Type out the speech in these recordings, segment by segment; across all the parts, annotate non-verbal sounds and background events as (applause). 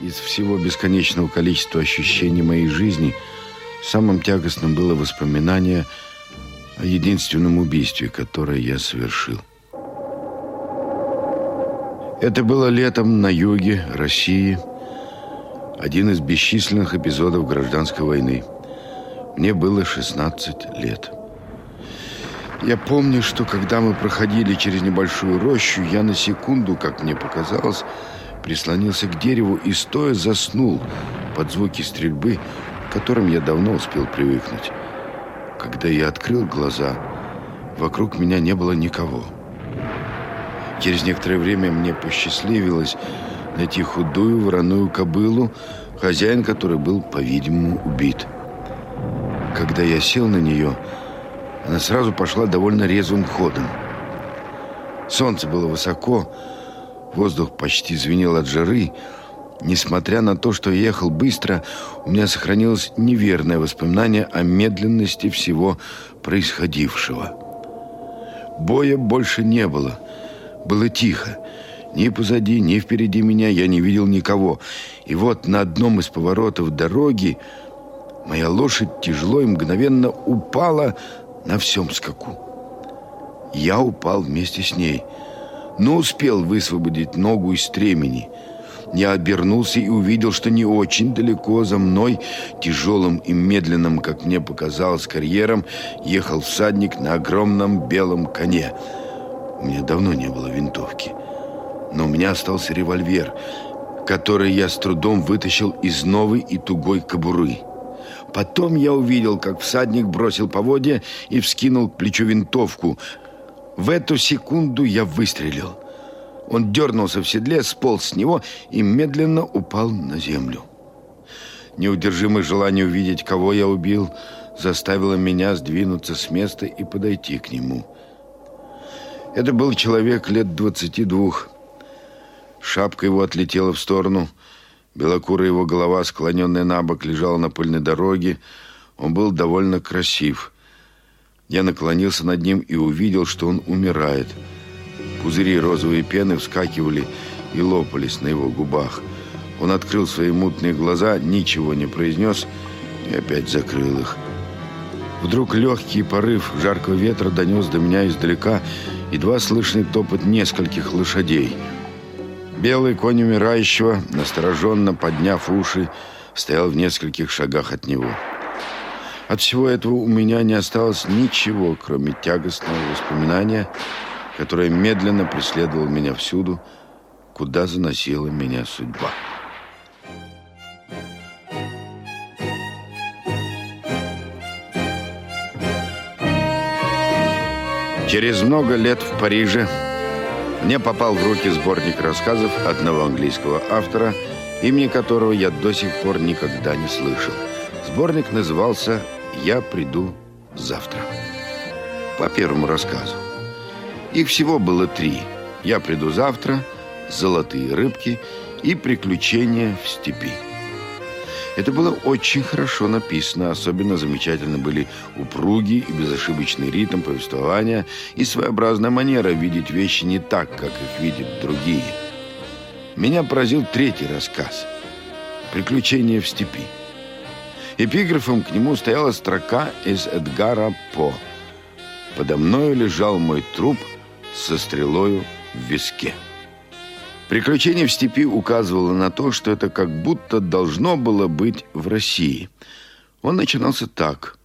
Из всего бесконечного количества ощущений моей жизни самым тягостным было воспоминание о единственном убийстве, которое я совершил. Это было летом на юге России, один из бесчисленных эпизодов гражданской войны. Мне было 16 лет. Я помню, что когда мы проходили через небольшую рощу, я на секунду, как мне показалось, прислонился к дереву и стоя заснул под звуки стрельбы, к которым я давно успел привыкнуть. Когда я открыл глаза, вокруг меня не было никого. Через некоторое время мне посчастливилось найти худую вороную кобылу, хозяин которой был, по-видимому, убит. Когда я сел на нее, она сразу пошла довольно резвым ходом. Солнце было высоко, воздух почти звенел от жары. Несмотря на то, что я ехал быстро, у меня сохранилось неверное воспоминание о медленности всего происходившего. Боя больше не было. Было тихо. Ни позади, ни впереди меня я не видел никого. И вот на одном из поворотов дороги моя лошадь тяжело и мгновенно упала на всем скаку. Я упал вместе с ней, но успел высвободить ногу из стремени. Я обернулся и увидел, что не очень далеко за мной, тяжелым и медленным, как мне показалось, карьером, ехал всадник на огромном белом коне. У меня давно не было винтовки, но у меня остался револьвер, который я с трудом вытащил из новой и тугой кобуры. Потом я увидел, как всадник бросил поводья и вскинул к плечу винтовку. В эту секунду я выстрелил. Он дернулся в седле, сполз с него и медленно упал на землю. Неудержимое желание увидеть, кого я убил, заставило меня сдвинуться с места и подойти к нему. Это был человек лет двадцати двух. Шапка его отлетела в сторону – Белокурая его голова, склоненная на бок, лежала на пыльной дороге. Он был довольно красив. Я наклонился над ним и увидел, что он умирает. Пузыри розовой пены вскакивали и лопались на его губах. Он открыл свои мутные глаза, ничего не произнес и опять закрыл их. Вдруг легкий порыв жаркого ветра донес до меня издалека едва слышный топот нескольких лошадей – Белый конь умирающего, настороженно подняв уши, стоял в нескольких шагах от него. От всего этого у меня не осталось ничего, кроме тягостного воспоминания, которое медленно преследовало меня всюду, куда заносила меня судьба. Через много лет в Париже мне попал в руки сборник рассказов одного английского автора, имени которого я до сих пор никогда не слышал. Сборник назывался «Я приду завтра». По первому рассказу. Их всего было три. «Я приду завтра», «Золотые рыбки» и «Приключения в степи». Это было очень хорошо написано, особенно замечательно были упругий и безошибочный ритм повествования и своеобразная манера видеть вещи не так, как их видят другие. Меня поразил третий рассказ «Приключения в степи». Эпиграфом к нему стояла строка из Эдгара По. «Подо мною лежал мой труп со стрелою в виске». Приключение в степи указывало на то, что это как будто должно было быть в России. Он начинался так.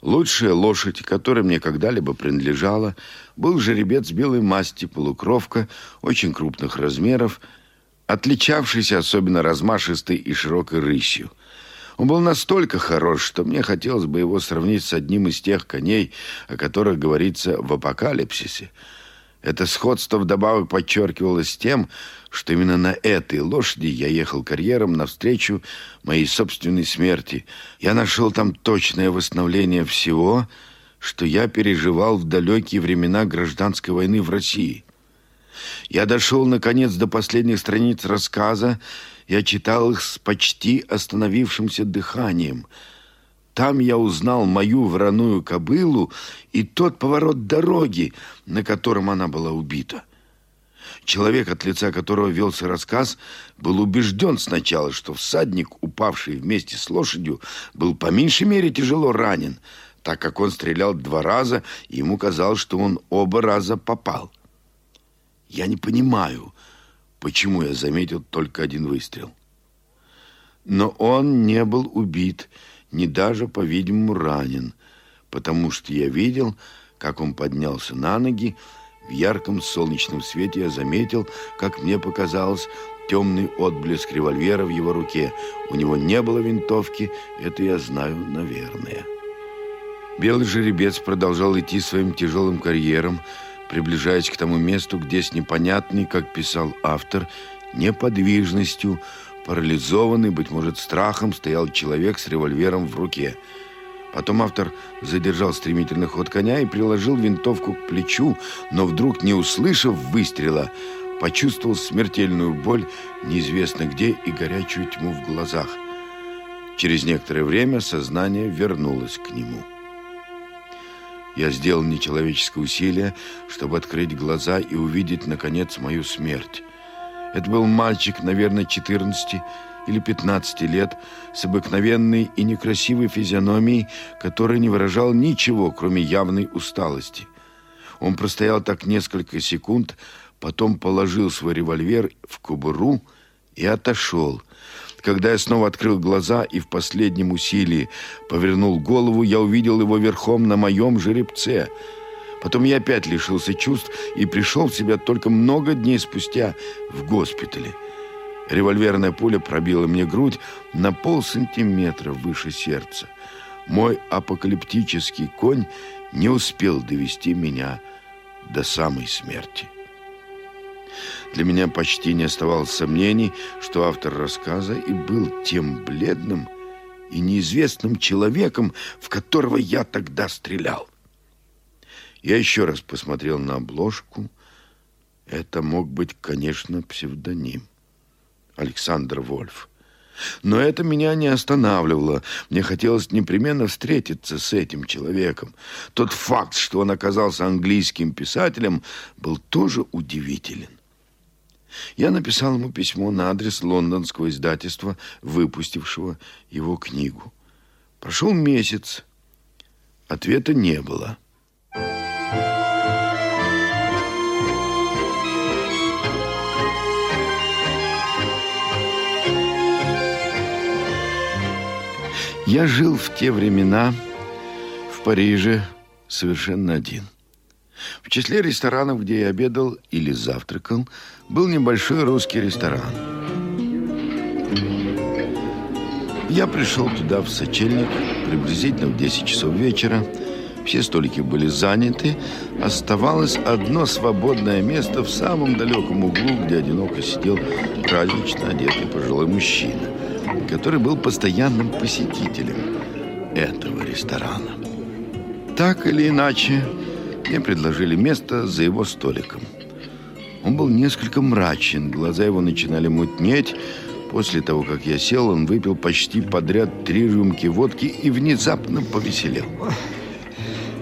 Лучшая лошадь, которая мне когда-либо принадлежала, был жеребец белой масти, полукровка, очень крупных размеров, отличавшийся особенно размашистой и широкой рысью. Он был настолько хорош, что мне хотелось бы его сравнить с одним из тех коней, о которых говорится в апокалипсисе – это сходство вдобавок подчеркивалось тем, что именно на этой лошади я ехал карьером навстречу моей собственной смерти. Я нашел там точное восстановление всего, что я переживал в далекие времена гражданской войны в России. Я дошел, наконец, до последних страниц рассказа. Я читал их с почти остановившимся дыханием – там я узнал мою вороную кобылу и тот поворот дороги, на котором она была убита. Человек, от лица которого велся рассказ, был убежден сначала, что всадник, упавший вместе с лошадью, был по меньшей мере тяжело ранен, так как он стрелял два раза, и ему казалось, что он оба раза попал. Я не понимаю, почему я заметил только один выстрел. Но он не был убит, ни даже, по-видимому, ранен, потому что я видел, как он поднялся на ноги, в ярком солнечном свете я заметил, как мне показалось, темный отблеск револьвера в его руке. У него не было винтовки, это я знаю, наверное. Белый жеребец продолжал идти своим тяжелым карьером, приближаясь к тому месту, где с непонятной, как писал автор, неподвижностью, парализованный, быть может, страхом, стоял человек с револьвером в руке – Потом автор задержал стремительный ход коня и приложил винтовку к плечу, но вдруг, не услышав выстрела, почувствовал смертельную боль неизвестно где и горячую тьму в глазах. Через некоторое время сознание вернулось к нему. Я сделал нечеловеческое усилие, чтобы открыть глаза и увидеть, наконец, мою смерть. Это был мальчик, наверное, 14 или 15 лет с обыкновенной и некрасивой физиономией, которая не выражала ничего, кроме явной усталости. Он простоял так несколько секунд, потом положил свой револьвер в кобуру и отошел. Когда я снова открыл глаза и в последнем усилии повернул голову, я увидел его верхом на моем жеребце. Потом я опять лишился чувств и пришел в себя только много дней спустя в госпитале. Револьверная пуля пробила мне грудь на полсантиметра выше сердца. Мой апокалиптический конь не успел довести меня до самой смерти. Для меня почти не оставалось сомнений, что автор рассказа и был тем бледным и неизвестным человеком, в которого я тогда стрелял. Я еще раз посмотрел на обложку. Это мог быть, конечно, псевдоним. Александр Вольф. Но это меня не останавливало. Мне хотелось непременно встретиться с этим человеком. Тот факт, что он оказался английским писателем, был тоже удивителен. Я написал ему письмо на адрес лондонского издательства, выпустившего его книгу. Прошел месяц. Ответа не было. Я жил в те времена в Париже совершенно один. В числе ресторанов, где я обедал или завтракал, был небольшой русский ресторан. Я пришел туда в сочельник приблизительно в 10 часов вечера. Все столики были заняты. Оставалось одно свободное место в самом далеком углу, где одиноко сидел празднично одетый пожилой мужчина – который был постоянным посетителем этого ресторана. Так или иначе, мне предложили место за его столиком. Он был несколько мрачен, глаза его начинали мутнеть. После того, как я сел, он выпил почти подряд три рюмки водки и внезапно повеселел.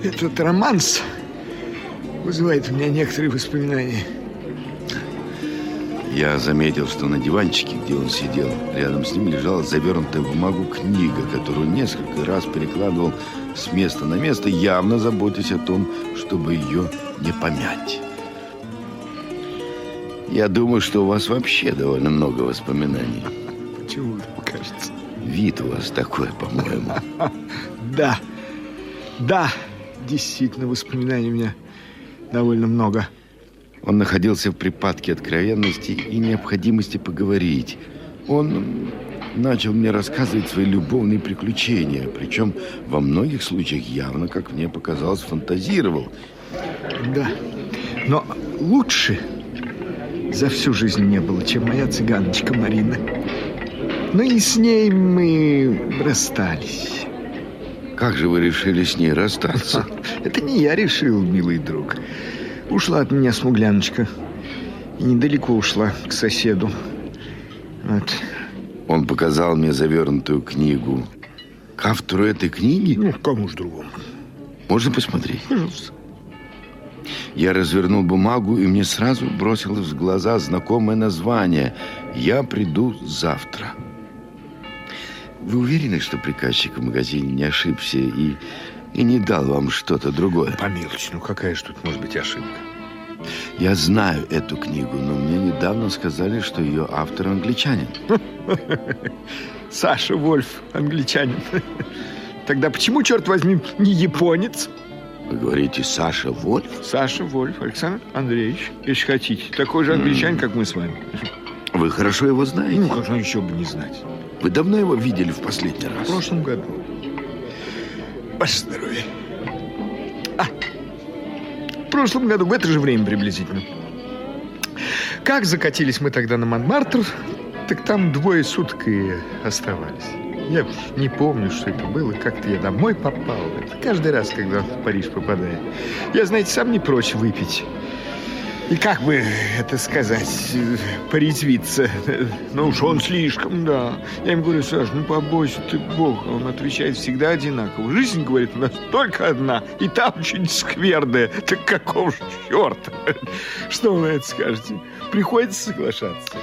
Этот романс вызывает у меня некоторые воспоминания. Я заметил, что на диванчике, где он сидел, рядом с ним лежала завернутая в бумагу книга, которую несколько раз перекладывал с места на место, явно заботясь о том, чтобы ее не помять. Я думаю, что у вас вообще довольно много воспоминаний. Почему кажется? Вид у вас такой, по-моему. (laughs) Да, да, действительно, воспоминаний у меня довольно много. Он находился в припадке откровенности и необходимости поговорить. Он начал мне рассказывать свои любовные приключения, причем во многих случаях явно, как мне показалось, фантазировал. Да, но лучше за всю жизнь не было, чем моя цыганочка Марина. Ну и с ней мы расстались. Как же вы решили с ней расстаться? (laughs) Это не я решил, милый друг. Ушла от меня смугляночка. И недалеко ушла к соседу. Вот. Он показал мне завернутую книгу. К автору этой книги? Ну, кому же другому. Можно посмотреть? Пожалуйста. Я развернул бумагу, и мне сразу бросилось в глаза знакомое название «Я приду завтра». Вы уверены, что приказчик в магазине не ошибся и, и не дал вам что-то другое? Помилуйте, ну какая же тут может быть ошибка? Я знаю эту книгу, но мне недавно сказали, что ее автор англичанин. (laughs) Саша Вольф, англичанин. Тогда почему, черт возьми, не японец? Вы говорите Саша Вольф? Саша Вольф, Александр Андреевич, если хотите. Такой же англичанин, как мы с вами. Вы хорошо его знаете? Ну, как же еще бы не знать. Вы давно его видели в последний раз? В прошлом году. Ваше здоровье. Прошлом году, в это же время приблизительно. Как закатились мы тогда на Монмартр, так там двое суток и оставались. Я уж не помню, что это было. Как-то я домой попал. Это каждый раз, когда в Париж попадает. Я, знаете, сам не прочь выпить. И как бы это сказать, порезвиться. Ну уж он слишком, да. Я ему говорю, Саш, ну побойся ты Бог. Он отвечает всегда одинаково. Жизнь, говорит, у нас только одна. И там очень скверная. Так какого же черта? Что вы на это скажете? Приходится соглашаться.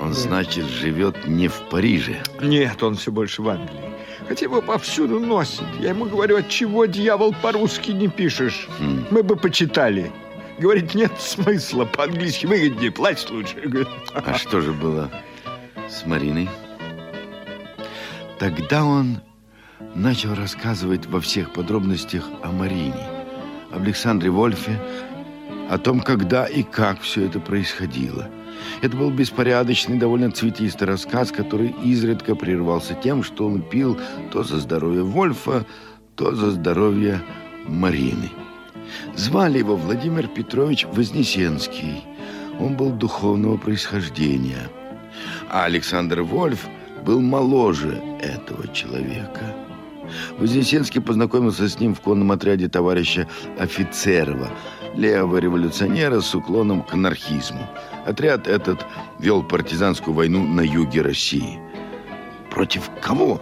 Он, значит, живет не в Париже. Нет, он все больше в Англии. Хотя его повсюду носит. Я ему говорю, от чего, дьявол, по-русски не пишешь? Хм. Мы бы почитали. Говорит, нет смысла, по-английски выгоднее, платить лучше. А что же было с Мариной? Тогда он начал рассказывать во всех подробностях о Марине, об Александре Вольфе, о том, когда и как все это происходило. Это был беспорядочный, довольно цветистый рассказ, который изредка прервался тем, что он пил то за здоровье Вольфа, то за здоровье Марины. Звали его Владимир Петрович Вознесенский. Он был духовного происхождения. А Александр Вольф был моложе этого человека. Вознесенский познакомился с ним в конном отряде товарища Офицерова, левого революционера с уклоном к анархизму. Отряд этот вел партизанскую войну на юге России. Против кого?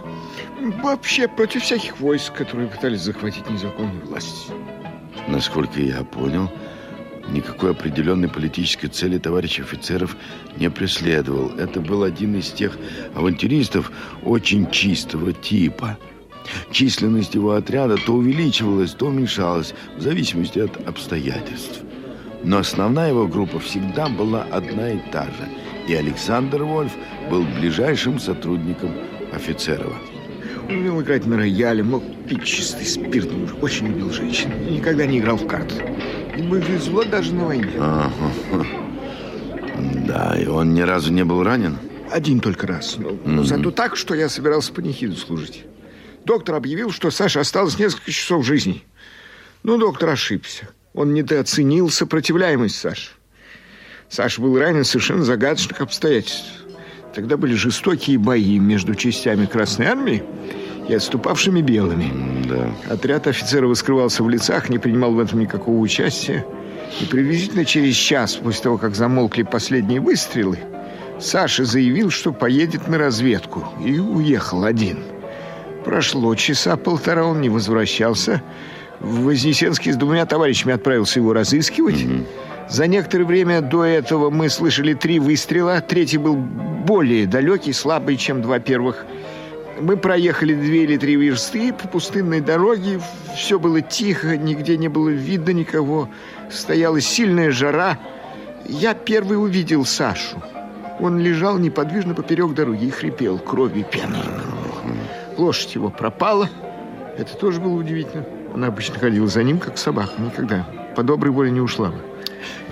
Вообще против всяких войск, которые пытались захватить незаконную власть. Насколько я понял, никакой определенной политической цели товарищ офицеров не преследовал. Это был один из тех авантюристов очень чистого типа. Численность его отряда то увеличивалась, то уменьшалась, в зависимости от обстоятельств. Но основная его группа всегда была одна и та же. И Александр Вольф был ближайшим сотрудником офицерова. Умел играть на рояле, мог пить чистый спирт, он очень любил женщин и никогда не играл в карты. Ему везло даже на войне. Ага. Да, и он ни разу не был ранен? Один только раз. Но, но зато так, что я собирался панихиду служить. Доктор объявил, что Саше осталось несколько часов жизни. Но доктор ошибся. Он недооценил сопротивляемость Саши. Саша был ранен совершенно загадочных обстоятельствах. Тогда были жестокие бои между частями Красной Армии и отступавшими белыми. Да. Отряд офицеров скрывался в лицах, не принимал в этом никакого участия. И приблизительно через час после того, как замолкли последние выстрелы, Саша заявил, что поедет на разведку и уехал один. Прошло часа полтора, он не возвращался. Вознесенский с двумя товарищами отправился его разыскивать. За некоторое время до этого мы слышали три выстрела. Третий был более далекий, слабый, чем два первых. Мы проехали две или три версты по пустынной дороге. Все было тихо, нигде не было видно никого. Стояла сильная жара. Я первый увидел Сашу. Он лежал неподвижно поперек дороги и хрипел кровью пеной. Лошадь его пропала. Это тоже было удивительно. Она обычно ходила за ним, как собака. Никогда по доброй воле не ушла бы.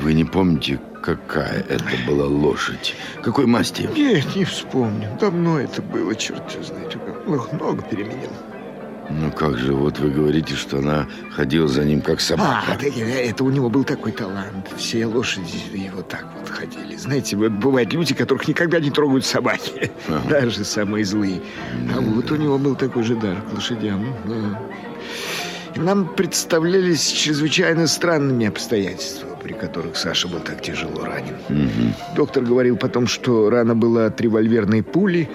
Вы не помните, какая это была лошадь? Какой масти? Нет, не вспомню. Давно это было, черт знает. Много, переменил. Ну как же, вот вы говорите, что она ходила за ним как А, собака. да, это у него был такой талант. Все лошади его так вот ходили. Знаете, вот бывают люди, которых никогда не трогают собаки. Ага. (laughs) Даже самые злые. А вот у него был такой же дар к лошадям. Да. И Нам представлялись чрезвычайно странными обстоятельства, при которых Саша был так тяжело ранен. Мгм. Доктор говорил потом, что рана была от револьверной пули.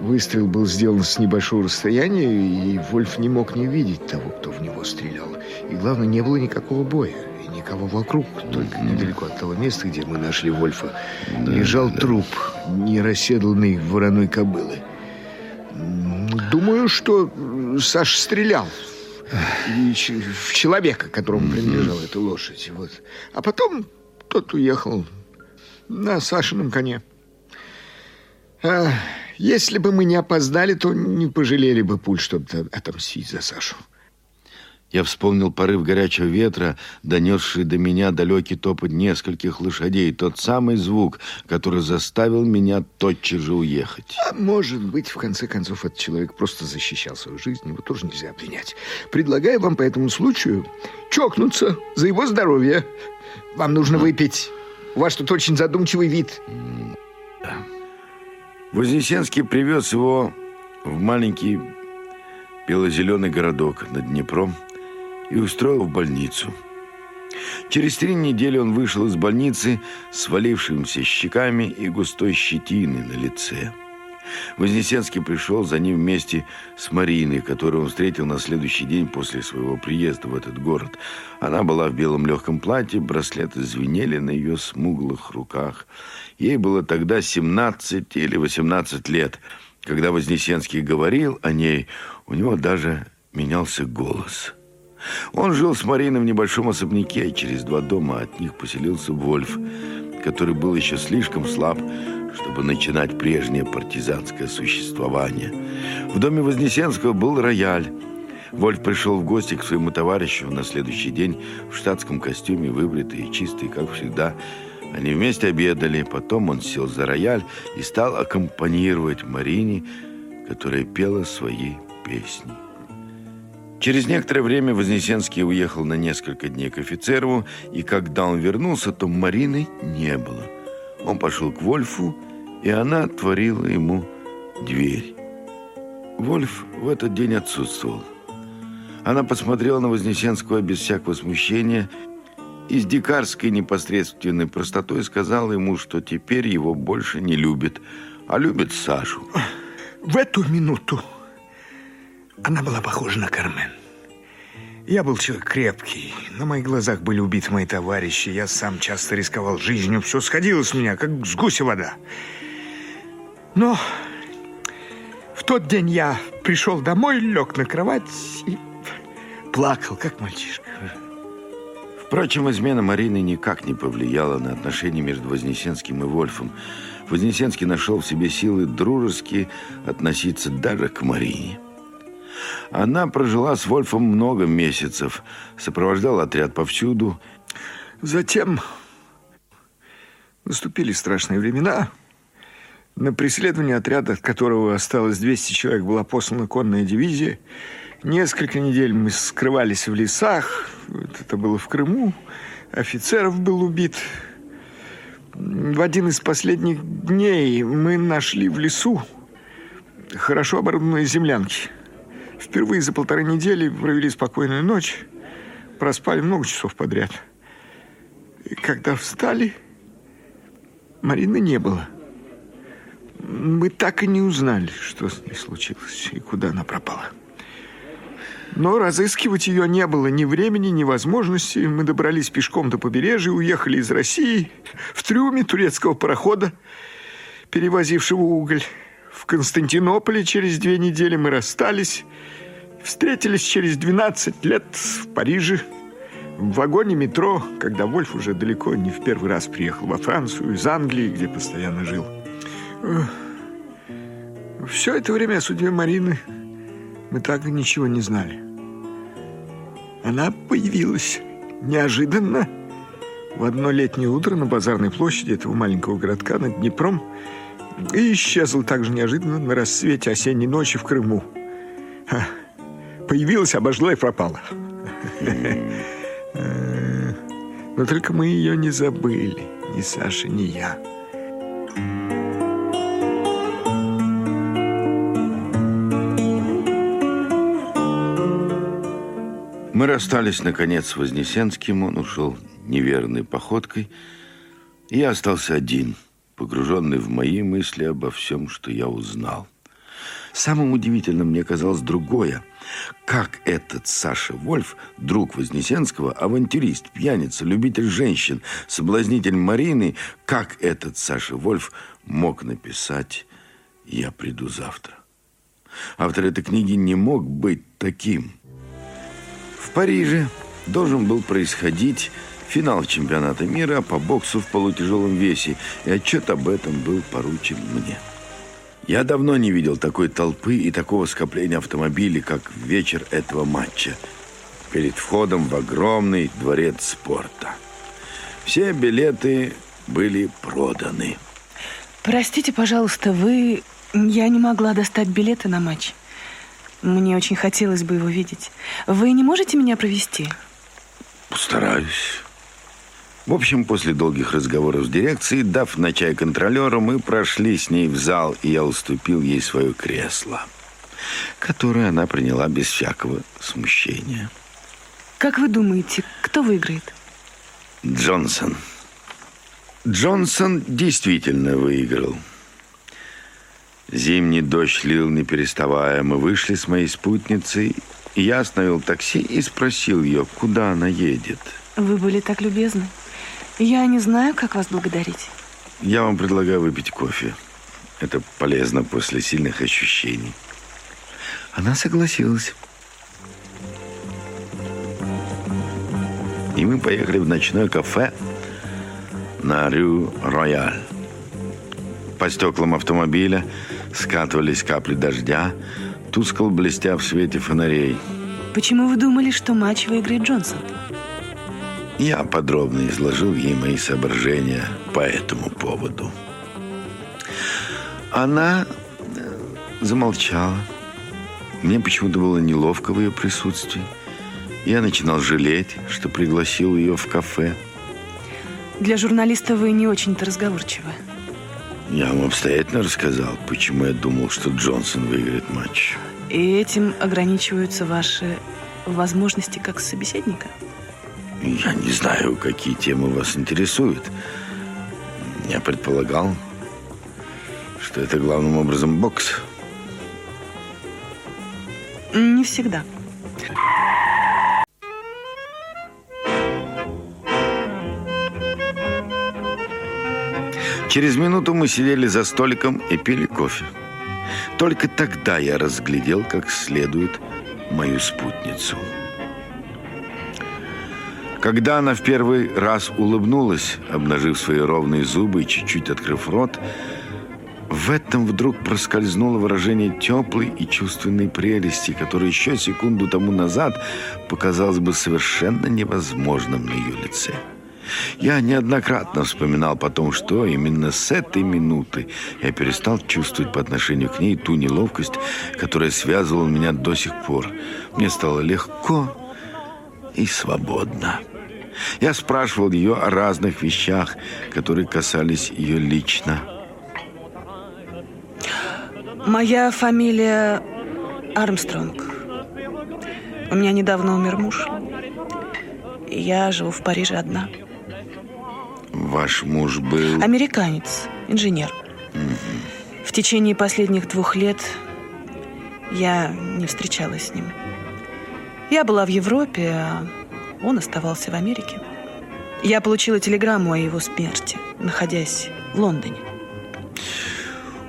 Выстрел был сделан с небольшого расстояния, и Вольф не мог не видеть того, кто в него стрелял. И главное, не было никакого боя, и никого вокруг. Только недалеко от того места, где мы нашли Вольфа, да, лежал да. труп нерасседланной вороной кобылы. Думаю, что Саша стрелял в человека, которому принадлежала эта лошадь. Вот. А потом тот уехал на Сашином коне. А, если бы мы не опоздали, то не пожалели бы пуль, чтобы отомстить за Сашу. Я вспомнил порыв горячего ветра, донесший до меня далекий топот нескольких лошадей, тот самый звук, который заставил меня тотчас же уехать. А может быть, в конце концов, этот человек просто защищал свою жизнь, его тоже нельзя обвинять. Предлагаю вам по этому случаю чокнуться за его здоровье. Вам нужно выпить. У вас тут очень задумчивый вид. Вознесенский привез его в маленький бело-зеленый городок над Днепром, и устроил в больницу. Через три недели он вышел из больницы с валившимися щеками и густой щетиной на лице. Вознесенский пришел за ним вместе с Мариной, которую он встретил на следующий день после своего приезда в этот город. Она была в белом легком платье, браслеты звенели на ее смуглых руках. Ей было тогда 17 или 18 лет. Когда Вознесенский говорил о ней, у него даже менялся голос – он жил с Мариной в небольшом особняке, и через два дома от них поселился Вольф, который был еще слишком слаб, чтобы начинать прежнее партизанское существование. В доме Вознесенского был рояль. Вольф пришел в гости к своему товарищу на следующий день в штатском костюме, выбритый и чистый, как всегда. Они вместе обедали, потом он сел за рояль и стал аккомпанировать Марине, которая пела свои песни. Через некоторое время Вознесенский уехал на несколько дней к офицеру, и когда он вернулся, то Марины не было. Он пошел к Вольфу, и она отворила ему дверь. Вольф в этот день отсутствовал. Она посмотрела на Вознесенского без всякого смущения и с дикарской непосредственной простотой сказала ему, что теперь его больше не любит, а любит Сашу. В эту минуту она была похожа на Кармен. Я был человек крепкий. На моих глазах были убиты мои товарищи. Я сам часто рисковал жизнью. Все сходило с меня, как с гуся вода. Но в тот день я пришел домой, лег на кровать и плакал, как мальчишка. Впрочем, измена Марины никак не повлияла на отношения между Вознесенским и Вольфом. Вознесенский нашел в себе силы дружески относиться даже к Марине. Она прожила с Вольфом много месяцев, сопровождала отряд повсюду. Затем наступили страшные времена. На преследование отряда, от которого осталось 200 человек, была послана конная дивизия. Несколько недель мы скрывались в лесах. Это было в Крыму. Офицеров был убит. В один из последних дней мы нашли в лесу хорошо оборудованные землянки – Впервые за полторы недели провели спокойную ночь, проспали много часов подряд. И когда встали, Марины не было. Мы так и не узнали, что с ней случилось и куда она пропала. Но разыскивать ее не было ни времени, ни возможности. Мы добрались пешком до побережья, уехали из России в трюме турецкого парохода, перевозившего уголь. В Константинополе через две недели мы расстались. Встретились через 12 лет в Париже. В вагоне метро, когда Вольф уже далеко не в первый раз приехал во Францию из Англии, где постоянно жил. Все это время о судьбе Марины мы так и ничего не знали. Она появилась неожиданно в одно летнее утро на базарной площади этого маленького городка над Днепром и исчезла также неожиданно на рассвете осенней ночи в Крыму. Появилась, обожгла и пропала. Но только мы ее не забыли, ни Саша, ни я. Мы расстались, наконец, с Вознесенским. Он ушел неверной походкой. И я остался один – погруженный в мои мысли обо всем, что я узнал. Самым удивительным мне казалось другое. Как этот Саша Вольф, друг Вознесенского, авантюрист, пьяница, любитель женщин, соблазнитель Марины, как этот Саша Вольф мог написать «Я приду завтра». Автор этой книги не мог быть таким. В Париже должен был происходить финал чемпионата мира по боксу в полутяжелом весе, и отчет об этом был поручен мне. Я давно не видел такой толпы и такого скопления автомобилей, как в вечер этого матча, перед входом в огромный дворец спорта. Все билеты были проданы. Простите, пожалуйста, вы... Я не могла достать билеты на матч. Мне очень хотелось бы его видеть. Вы не можете меня провести? Постараюсь. В общем, после долгих разговоров с дирекцией, дав на чай контролеру, мы прошли с ней в зал, и я уступил ей свое кресло, которое она приняла без всякого смущения. Как вы думаете, кто выиграет? Джонсон. Джонсон действительно выиграл. Зимний дождь лил не переставая. Мы вышли с моей спутницей, и я остановил такси и спросил ее, куда она едет. Вы были так любезны. Я не знаю, как вас благодарить. Я вам предлагаю выпить кофе. Это полезно после сильных ощущений. Она согласилась. И мы поехали в ночное кафе на Рю Рояль. По стеклам автомобиля скатывались капли дождя, тускло блестя в свете фонарей. Почему вы думали, что матч выиграет Джонсон? Я подробно изложил ей мои соображения по этому поводу. Она э, замолчала. Мне почему-то было неловко в ее присутствии. Я начинал жалеть, что пригласил ее в кафе. Для журналиста вы не очень-то разговорчивы. Я вам обстоятельно рассказал, почему я думал, что Джонсон выиграет матч. И этим ограничиваются ваши возможности как собеседника? Я не знаю, какие темы вас интересуют. Я предполагал, что это главным образом бокс. Не всегда. Через минуту мы сидели за столиком и пили кофе. Только тогда я разглядел как следует мою спутницу. Когда она в первый раз улыбнулась, обнажив свои ровные зубы и чуть-чуть открыв рот, в этом вдруг проскользнуло выражение теплой и чувственной прелести, которое еще секунду тому назад показалось бы совершенно невозможным на ее лице. Я неоднократно вспоминал потом, что именно с этой минуты я перестал чувствовать по отношению к ней ту неловкость, которая связывала меня до сих пор. Мне стало легко и свободно. Я спрашивал ее о разных вещах, которые касались ее лично. Моя фамилия Армстронг. У меня недавно умер муж. Я живу в Париже одна. Ваш муж был... Американец, инженер. Угу. В течение последних двух лет я не встречалась с ним. Я была в Европе, а он оставался в Америке. Я получила телеграмму о его смерти, находясь в Лондоне.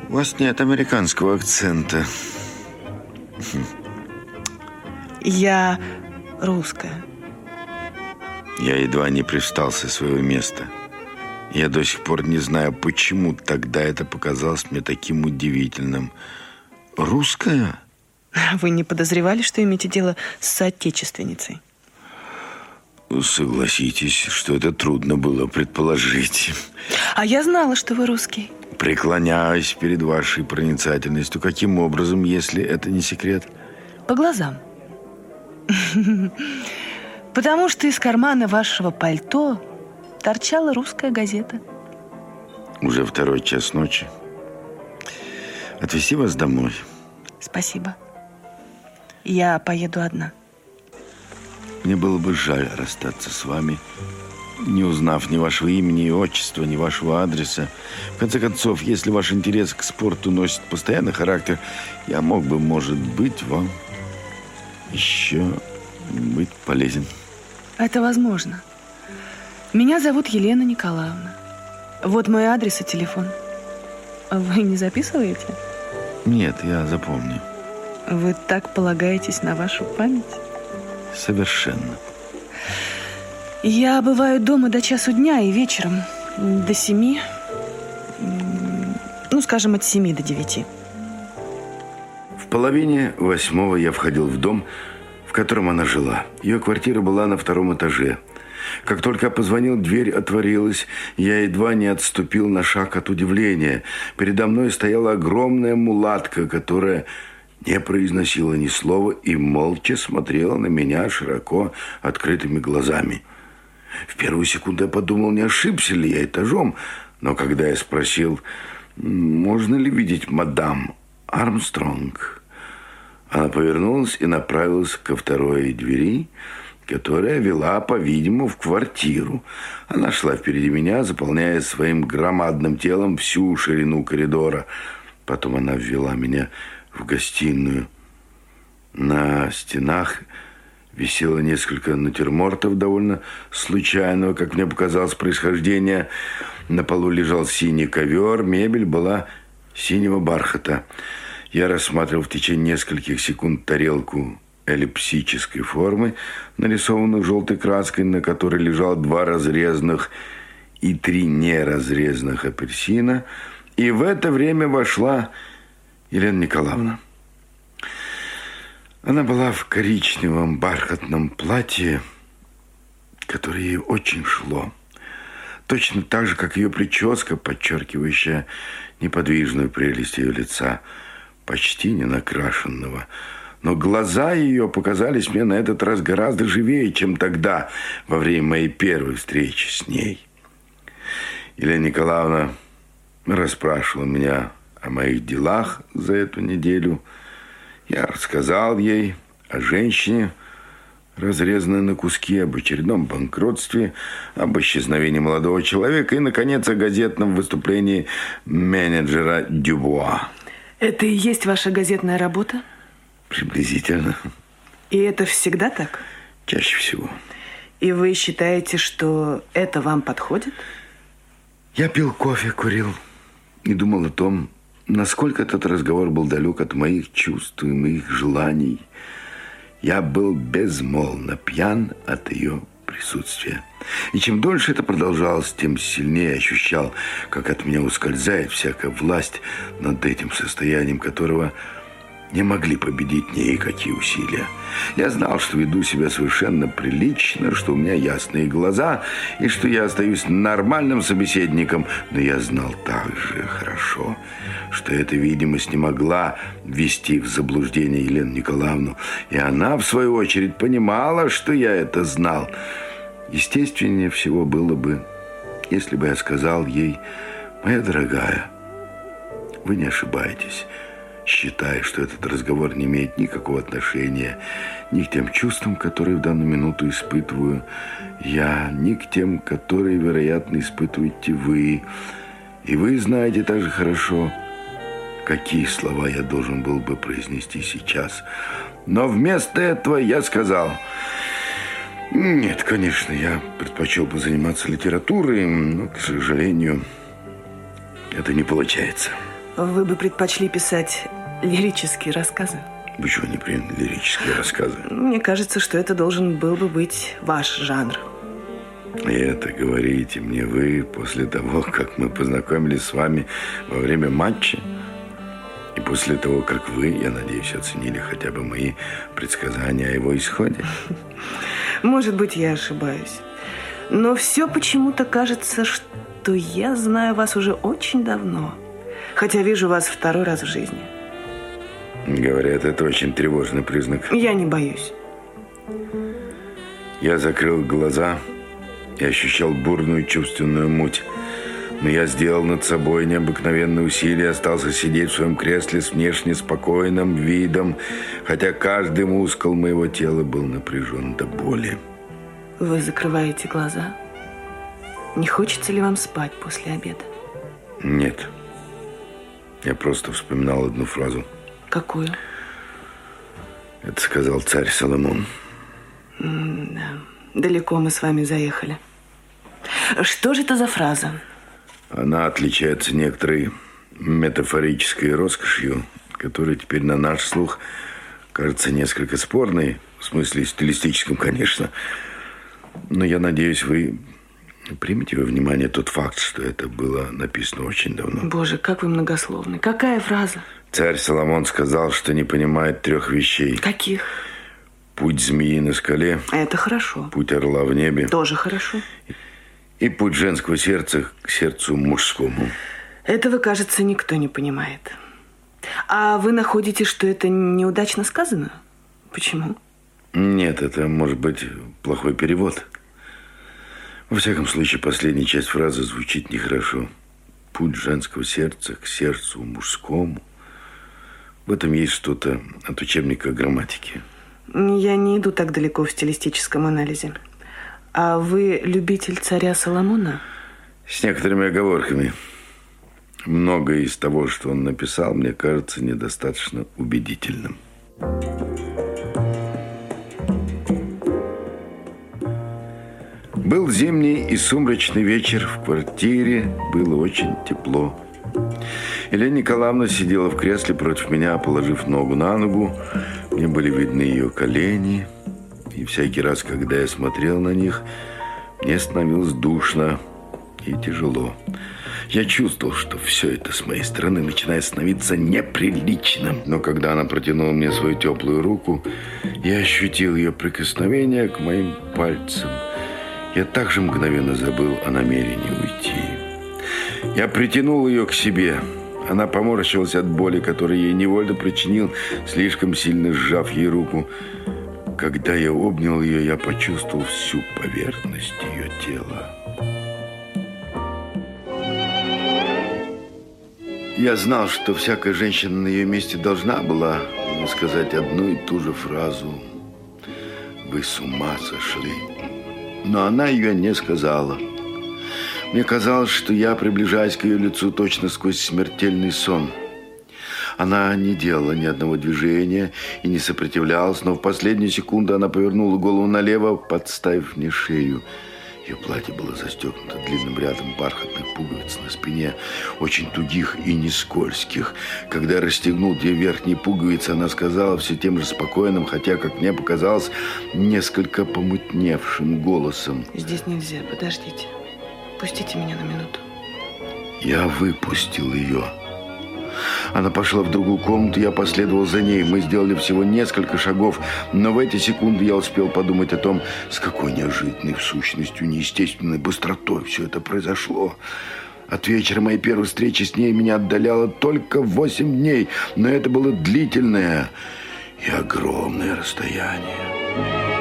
У вас нет американского акцента. Я русская. Я едва не привстал со своего места. Я до сих пор не знаю, почему тогда это показалось мне таким удивительным. Русская? Вы не подозревали, что имеете дело с соотечественницей? Согласитесь, что это трудно было предположить. А я знала, что вы русский. Преклоняюсь перед вашей проницательностью. Каким образом, если это не секрет? По глазам. Потому что из кармана вашего пальто торчала русская газета. Уже второй час ночи. Отвезти вас домой. Спасибо. Я поеду одна. Мне было бы жаль расстаться с вами не узнав ни вашего имени и отчества, ни вашего адреса. В конце концов, если ваш интерес к спорту носит постоянный характер, я мог бы, может быть, вам еще быть полезен. Это возможно. Меня зовут Елена Николаевна. Вот мой адрес и телефон. Вы не записываете? Нет, я запомню. Вы так полагаетесь на вашу память? Совершенно. Я бываю дома до часу дня и вечером до семи. Ну, скажем, от семи до девяти. В половине восьмого я входил в дом, в котором она жила. Ее квартира была на втором этаже. Как только я позвонил, дверь отворилась. Я едва не отступил на шаг от удивления. Передо мной стояла огромная мулатка, которая не произносила ни слова и молча смотрела на меня широко открытыми глазами. В первую секунду я подумал, не ошибся ли я этажом, но когда я спросил, можно ли видеть мадам Армстронг, она повернулась и направилась ко второй двери, которая вела, по-видимому, в квартиру. Она шла впереди меня, заполняя своим громадным телом всю ширину коридора. Потом она ввела меня в гостиную. На стенах висело несколько натюрмортов довольно случайного, как мне показалось, происхождения. На полу лежал синий ковер, мебель была синего бархата. Я рассматривал в течение нескольких секунд тарелку эллипсической формы, нарисованную желтой краской, на которой лежало два разрезанных и три неразрезанных апельсина. И в это время вошла Елена Николаевна. Она была в коричневом бархатном платье, которое ей очень шло. Точно так же, как ее прическа, подчеркивающая неподвижную прелесть ее лица, почти не накрашенного. Но глаза ее показались мне на этот раз гораздо живее, чем тогда, во время моей первой встречи с ней. Елена Николаевна расспрашивала меня о моих делах за эту неделю – я рассказал ей о женщине, разрезанной на куски, об очередном банкротстве, об исчезновении молодого человека и, наконец, о газетном выступлении менеджера Дюбуа. Это и есть ваша газетная работа? Приблизительно. И это всегда так? Чаще всего. И вы считаете, что это вам подходит? Я пил кофе, курил и думал о том, Насколько этот разговор был далек от моих чувств и моих желаний, я был безмолвно пьян от ее присутствия. И чем дольше это продолжалось, тем сильнее ощущал, как от меня ускользает всякая власть над этим состоянием, которого не могли победить никакие усилия. Я знал, что веду себя совершенно прилично, что у меня ясные глаза и что я остаюсь нормальным собеседником, но я знал также хорошо, что эта видимость не могла ввести в заблуждение Елену Николаевну, и она, в свою очередь, понимала, что я это знал. Естественнее всего было бы, если бы я сказал ей, «Моя дорогая, вы не ошибаетесь» считая, что этот разговор не имеет никакого отношения ни к тем чувствам, которые в данную минуту испытываю я, ни к тем, которые, вероятно, испытываете вы. И вы знаете так же хорошо, какие слова я должен был бы произнести сейчас. Но вместо этого я сказал... Нет, конечно, я предпочел бы заниматься литературой, но, к сожалению, это не получается. Вы бы предпочли писать лирические рассказы? Почему не принят лирические рассказы? Мне кажется, что это должен был бы быть ваш жанр. И это говорите мне вы после того, как мы познакомились с вами во время матча? И после того, как вы, я надеюсь, оценили хотя бы мои предсказания о его исходе? (laughs) Может быть, я ошибаюсь. Но все почему-то кажется, что я знаю вас уже очень давно хотя вижу вас второй раз в жизни. Говорят, это очень тревожный признак. Я не боюсь. Я закрыл глаза и ощущал бурную чувственную муть. Но я сделал над собой необыкновенное усилие, остался сидеть в своем кресле с внешне спокойным видом, хотя каждый мускул моего тела был напряжен до боли. Вы закрываете глаза? Не хочется ли вам спать после обеда? Нет. Я просто вспоминал одну фразу. Какую? Это сказал царь Соломон. М, Да. Далеко мы с вами заехали. Что же это за фраза? Она отличается некоторой метафорической роскошью, которая теперь на наш слух кажется несколько спорной, в смысле стилистическом, конечно. Но я надеюсь, вы примете во внимание тот факт, что это было написано очень давно. Боже, как вы многословны. Какая фраза? Царь Соломон сказал, что не понимает трех вещей. Каких? Путь змеи на скале, Это хорошо. путь орла в небе Тоже хорошо. и путь женского сердца к сердцу мужскому. Этого, кажется, никто не понимает. А вы находите, что это неудачно сказано? Почему? Нет, это может быть плохой перевод. Во всяком случае, последняя часть фразы звучит нехорошо. Путь женского сердца к сердцу мужскому. В этом есть что-то от учебника грамматики. Я не иду так далеко в стилистическом анализе. А вы любитель царя Соломона? С некоторыми оговорками. Многое из того, что он написал, мне кажется недостаточно убедительным. Был зимний и сумрачный вечер. В квартире было очень тепло. Елена Николаевна сидела в кресле против меня, положив ногу на ногу. Мне были видны ее колени. И всякий раз, когда я смотрел на них, мне становилось душно и тяжело. Я чувствовал, что все это с моей стороны начинает становиться неприличным. Но когда она протянула мне свою теплую руку, я ощутил ее прикосновение к моим пальцам. Я также мгновенно забыл о намерении уйти. Я притянул ее к себе. Она поморщилась от боли, которую ей невольно причинил, слишком сильно сжав ей руку. Когда я обнял ее, я почувствовал всю поверхность ее тела. Я знал, что всякая женщина на ее месте должна была сказать одну и ту же фразу. Вы с ума сошли. Но она ее не сказала. Мне казалось, что я приближаюсь к ее лицу точно сквозь смертельный сон. Она не делала ни одного движения и не сопротивлялась, но в последнюю секунду она повернула голову налево, подставив мне шею. Ее платье было застегнуто длинным рядом бархатных пуговиц на спине, очень тугих и не скользких. Когда расстегнул две верхние пуговицы, она сказала все тем же спокойным, хотя, как мне показалось, несколько помутневшим голосом. Здесь нельзя, подождите. Пустите меня на минуту. Я выпустил ее. Она пошла в другую комнату, я последовал за ней. Мы сделали всего несколько шагов, но в эти секунды я успел подумать о том, с какой неожиданной, в сущностью, неестественной быстротой все это произошло. От вечера моей первой встречи с ней меня отдаляло только восемь дней, но это было длительное и огромное расстояние.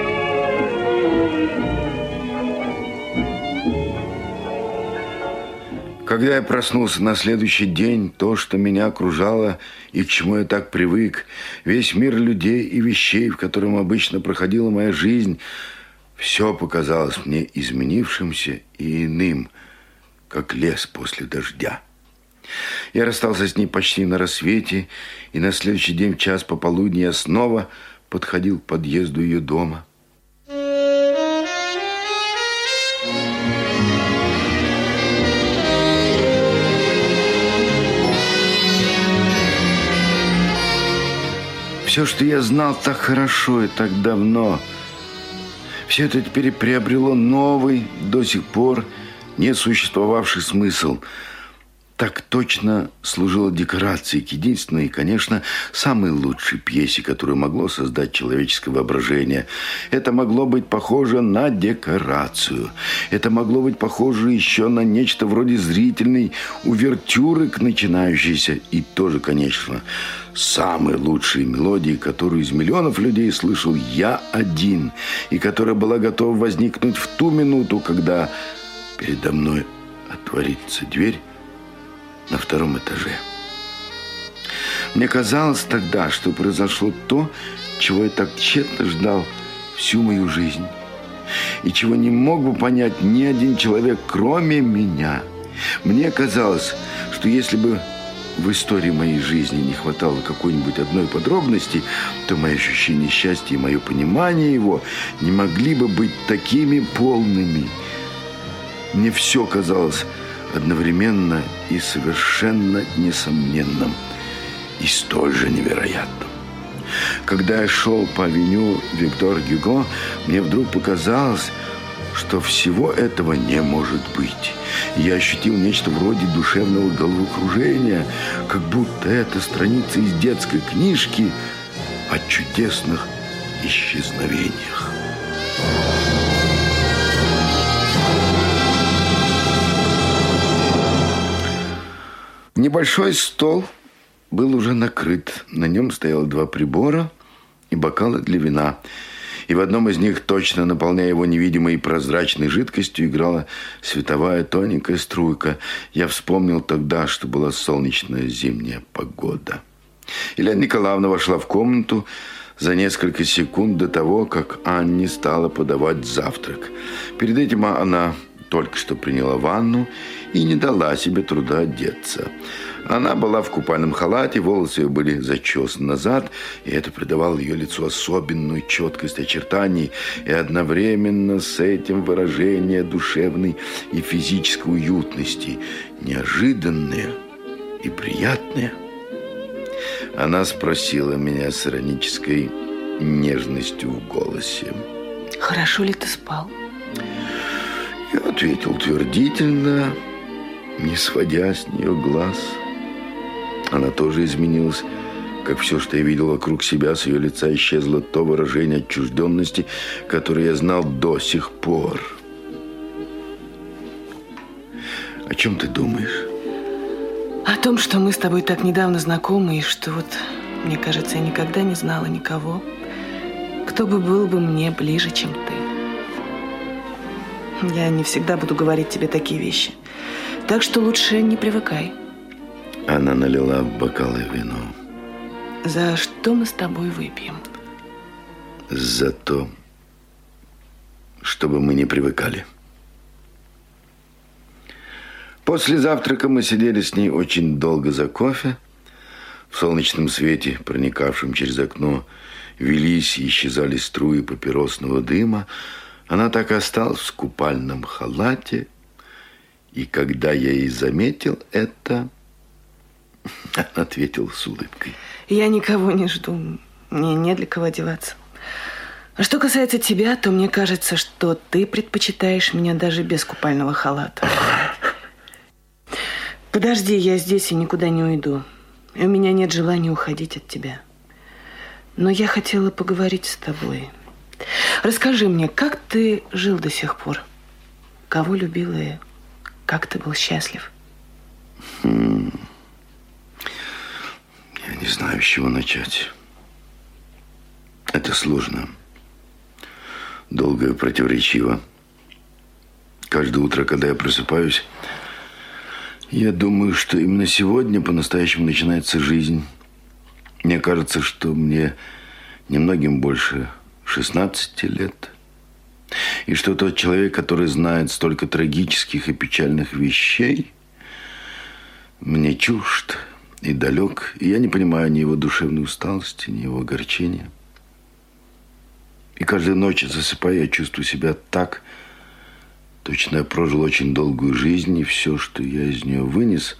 Когда я проснулся на следующий день, то, что меня окружало и к чему я так привык, весь мир людей и вещей, в котором обычно проходила моя жизнь, все показалось мне изменившимся и иным, как лес после дождя. Я расстался с ней почти на рассвете, и на следующий день в час пополудни я снова подходил к подъезду ее дома. Все, что я знал так хорошо и так давно, все это теперь приобрело новый, до сих пор не существовавший смысл. Так точно служило декорацией к единственной и, конечно, самой лучшей пьесе, которую могло создать человеческое воображение. Это могло быть похоже на декорацию. Это могло быть похоже еще на нечто вроде зрительной увертюры к начинающейся и тоже, конечно, самой лучшей мелодии, которую из миллионов людей слышал я один, и которая была готова возникнуть в ту минуту, когда передо мной отворится дверь на втором этаже. Мне казалось тогда, что произошло то, чего я так тщетно ждал всю мою жизнь. и чего не мог бы понять ни один человек, кроме меня. Мне казалось, что если бы в истории моей жизни не хватало какой-нибудь одной подробности, то мои ощущения счастья и мое понимание его не могли бы быть такими полными. Мне все казалось одновременно и совершенно несомненным, и столь же невероятным. Когда я шел по авеню Виктор Гюго, мне вдруг показалось, что всего этого не может быть. Я ощутил нечто вроде душевного головокружения, как будто это страница из детской книжки о чудесных исчезновениях. Небольшой стол был уже накрыт. На нем стояло два прибора и бокалы для вина. И в одном из них, точно наполняя его невидимой прозрачной жидкостью, играла световая тоненькая струйка. Я вспомнил тогда, что была солнечная зимняя погода. Илья Николаевна вошла в комнату за несколько секунд до того, как Анне стала подавать завтрак. Перед этим она только что приняла ванну и не дала себе труда одеться. Она была в купальном халате, волосы ее были зачесаны назад, и это придавало ее лицу особенную четкость очертаний и одновременно с этим выражение душевной и физической уютности, неожиданное и приятное. Она спросила меня с иронической нежностью в голосе. Хорошо ли ты спал? Я ответил твердительно, не сводя с нее глаз. Она тоже изменилась. Как все, что я видел вокруг себя, с ее лица исчезло то выражение отчужденности, которое я знал до сих пор. О чем ты думаешь? О том, что мы с тобой так недавно знакомы, и что вот, мне кажется, я никогда не знала никого, кто бы был бы мне ближе, чем ты. Я не всегда буду говорить тебе такие вещи. Так что лучше не привыкай. Она налила в бокалы вино. За что мы с тобой выпьем? За то, чтобы мы не привыкали. После завтрака мы сидели с ней очень долго за кофе. В солнечном свете, проникавшем через окно, велись и исчезали струи папиросного дыма. Она так и осталась в купальном халате. И когда я ей заметил это, (laughs) она ответила с улыбкой. Я никого не жду. Мне не для кого одеваться. А что касается тебя, то мне кажется, что ты предпочитаешь меня даже без купального халата. Подожди, я здесь и никуда не уйду. И у меня нет желания уходить от тебя. Но я хотела поговорить с тобой. Расскажи мне, как ты жил до сих пор? Кого любил и как ты был счастлив? Хм. Я не знаю, с чего начать. Это сложно. Долго и противоречиво. Каждое утро, когда я просыпаюсь, я думаю, что именно сегодня по-настоящему начинается жизнь. Мне кажется, что мне немногим больше 16 лет. И что тот человек, который знает столько трагических и печальных вещей, мне чужд – и далек, и я не понимаю ни его душевной усталости, ни его огорчения. И каждую ночь, засыпая, я чувствую себя так, точно я прожил очень долгую жизнь, и все, что я из нее вынес,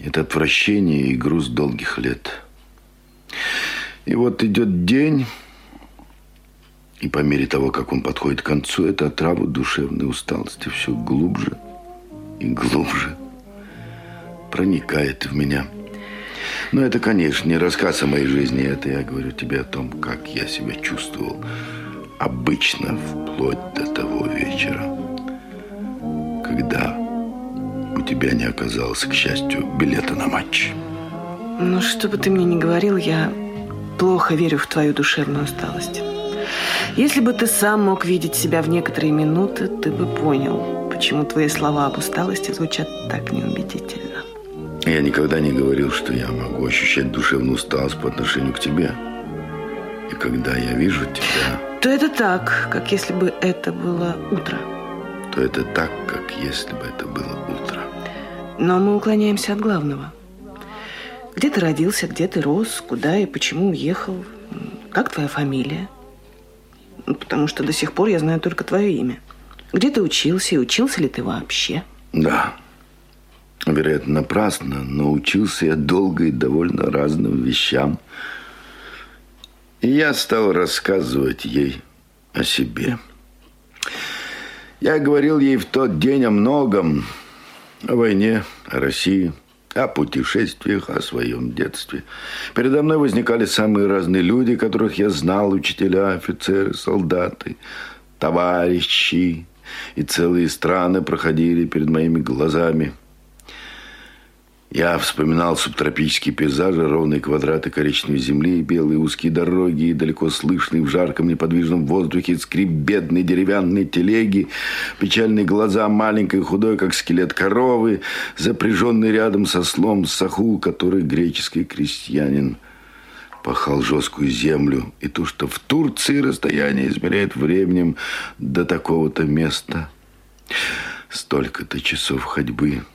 это отвращение и груз долгих лет. И вот идет день, и по мере того, как он подходит к концу, эта отрава душевной усталости все глубже и глубже проникает в меня. Но это, конечно, не рассказ о моей жизни. Это я говорю тебе о том, как я себя чувствовал обычно вплоть до того вечера, когда у тебя не оказалось, к счастью, билета на матч. Ну, что бы ты мне ни говорил, я плохо верю в твою душевную усталость. Если бы ты сам мог видеть себя в некоторые минуты, ты бы понял, почему твои слова об усталости звучат так неубедительно. Я никогда не говорил, что я могу ощущать душевную усталость по отношению к тебе. И когда я вижу тебя... то это так, как если бы это было утро. То это так, как если бы это было утро. Но мы уклоняемся от главного. Где ты родился, где ты рос, куда и почему уехал, как твоя фамилия? Ну, потому что до сих пор я знаю только твое имя. Где ты учился и учился ли ты вообще? Да. Вероятно, напрасно, но учился я долго и довольно разным вещам. И я стал рассказывать ей о себе. Я говорил ей в тот день о многом. О войне, о России, о путешествиях, о своем детстве. Передо мной возникали самые разные люди, которых я знал, учителя, офицеры, солдаты, товарищи. И целые страны проходили перед моими глазами – я вспоминал субтропические пейзажи, ровные квадраты коричневой земли, белые узкие дороги и далеко слышный в жарком неподвижном воздухе скрип бедной деревянной телеги, печальные глаза маленькой худой, как скелет коровы, запряженный рядом со слом саху, который греческий крестьянин пахал жесткую землю, и то, что в Турции расстояние измеряет временем до такого-то места. Столько-то часов ходьбы –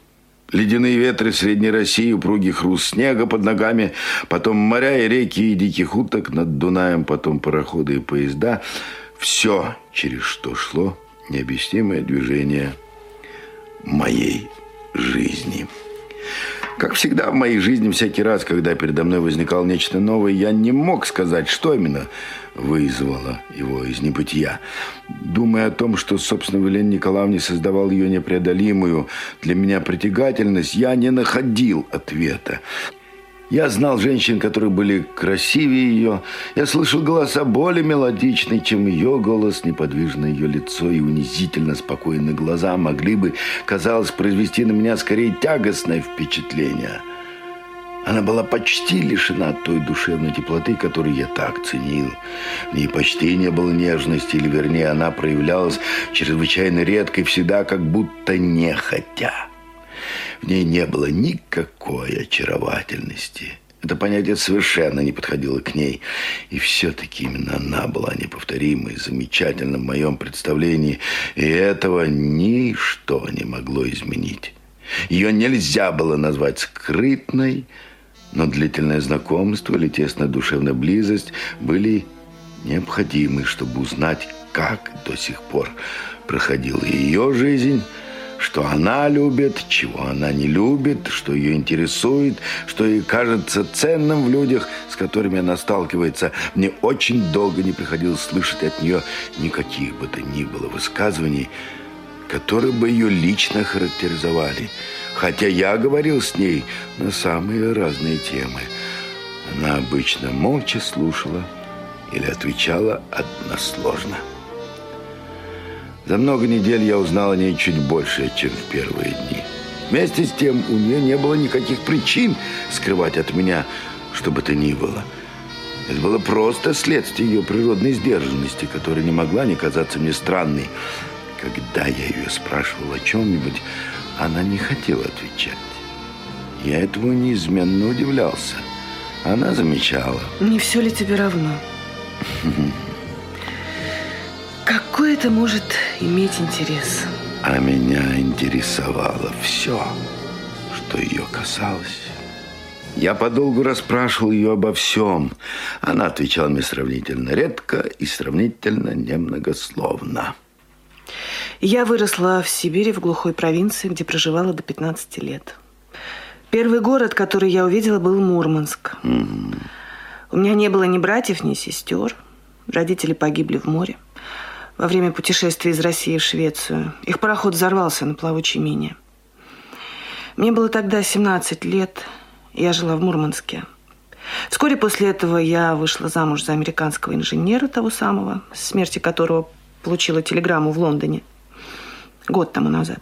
Ледяные ветры Средней России, упругий хруст снега под ногами, потом моря и реки и диких уток над Дунаем, потом пароходы и поезда. Все, через что шло необъяснимое движение моей жизни. Как всегда в моей жизни, всякий раз, когда передо мной возникало нечто новое, я не мог сказать, что именно вызвало его из небытия. Думая о том, что, собственно, в Елене Николаевне создавал ее непреодолимую для меня притягательность, я не находил ответа. Я знал женщин, которые были красивее ее. Я слышал голоса более мелодичные, чем ее голос, неподвижное ее лицо и унизительно спокойные глаза могли бы, казалось, произвести на меня скорее тягостное впечатление. Она была почти лишена той душевной теплоты, которую я так ценил. В ней почти не было нежности, или вернее, она проявлялась чрезвычайно редко и всегда как будто нехотя. В ней не было никакой очаровательности. Это понятие совершенно не подходило к ней. И все-таки именно она была неповторимой, замечательной в моем представлении. И этого ничто не могло изменить. Ее нельзя было назвать скрытной, но длительное знакомство или тесная душевная близость были необходимы, чтобы узнать, как до сих пор проходила ее жизнь – что она любит, чего она не любит, что ее интересует, что ей кажется ценным в людях, с которыми она сталкивается. Мне очень долго не приходилось слышать от нее никаких бы то ни было высказываний, которые бы ее лично характеризовали. Хотя я говорил с ней на самые разные темы. Она обычно молча слушала или отвечала односложно. За много недель я узнал о ней чуть больше, чем в первые дни. Вместе с тем у нее не было никаких причин скрывать от меня, что бы то ни было. Это было просто следствие ее природной сдержанности, которая не могла не казаться мне странной. Когда я ее спрашивал о чем-нибудь, она не хотела отвечать. Я этому неизменно удивлялся. Она замечала. Не все ли тебе равно? Какой это может иметь интерес? А меня интересовало все, что ее касалось. Я подолгу расспрашивал ее обо всем. Она отвечала мне сравнительно редко и сравнительно немногословно. Я выросла в Сибири, в глухой провинции, где проживала до 15 лет. Первый город, который я увидела, был Мурманск. Mm-hmm. У меня не было ни братьев, ни сестер. Родители погибли в море во время путешествия из России в Швецию. Их пароход взорвался на плавучей мине. Мне было тогда 17 лет, я жила в Мурманске. Вскоре после этого я вышла замуж за американского инженера, того самого, смерти которого получила телеграмму в Лондоне год тому назад.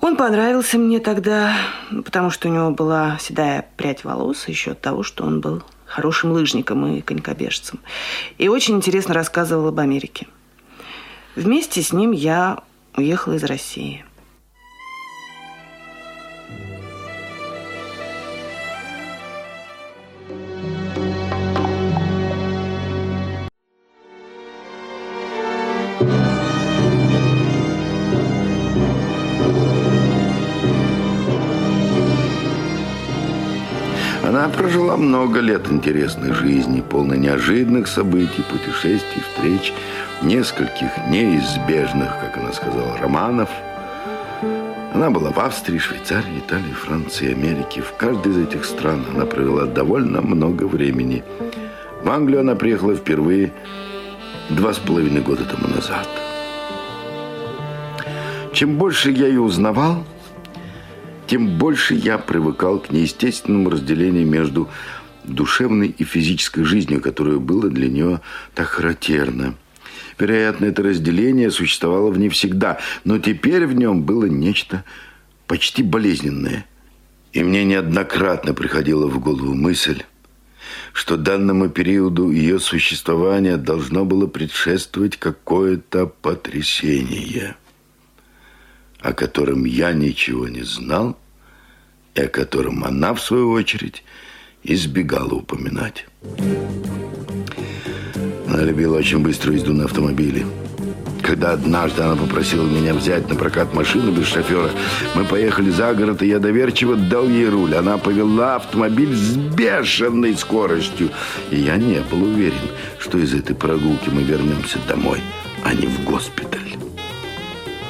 Он понравился мне тогда, потому что у него была седая прядь волос, еще от того, что он был хорошим лыжником и конькобежцем. И очень интересно рассказывал об Америке. Вместе с ним я уехала из России. Много лет интересной жизни, полной неожиданных событий, путешествий, встреч, нескольких неизбежных, как она сказала, романов. Она была в Австрии, Швейцарии, Италии, Франции, Америке. В каждой из этих стран она провела довольно много времени. В Англию она приехала впервые два с половиной года тому назад. Чем больше я ее узнавал, тем больше я привыкал к неестественному разделению между душевной и физической жизнью, которое было для нее так характерно. Вероятно, это разделение существовало в ней всегда, но теперь в нем было нечто почти болезненное. И мне неоднократно приходила в голову мысль, что данному периоду ее существования должно было предшествовать какое-то потрясение – о котором я ничего не знал и о котором она, в свою очередь, избегала упоминать. Она любила очень быструю езду на автомобиле. Когда однажды она попросила меня взять на прокат машину без шофера, мы поехали за город, и я доверчиво дал ей руль. Она повела автомобиль с бешеной скоростью. И я не был уверен, что из этой прогулки мы вернемся домой, а не в госпиталь.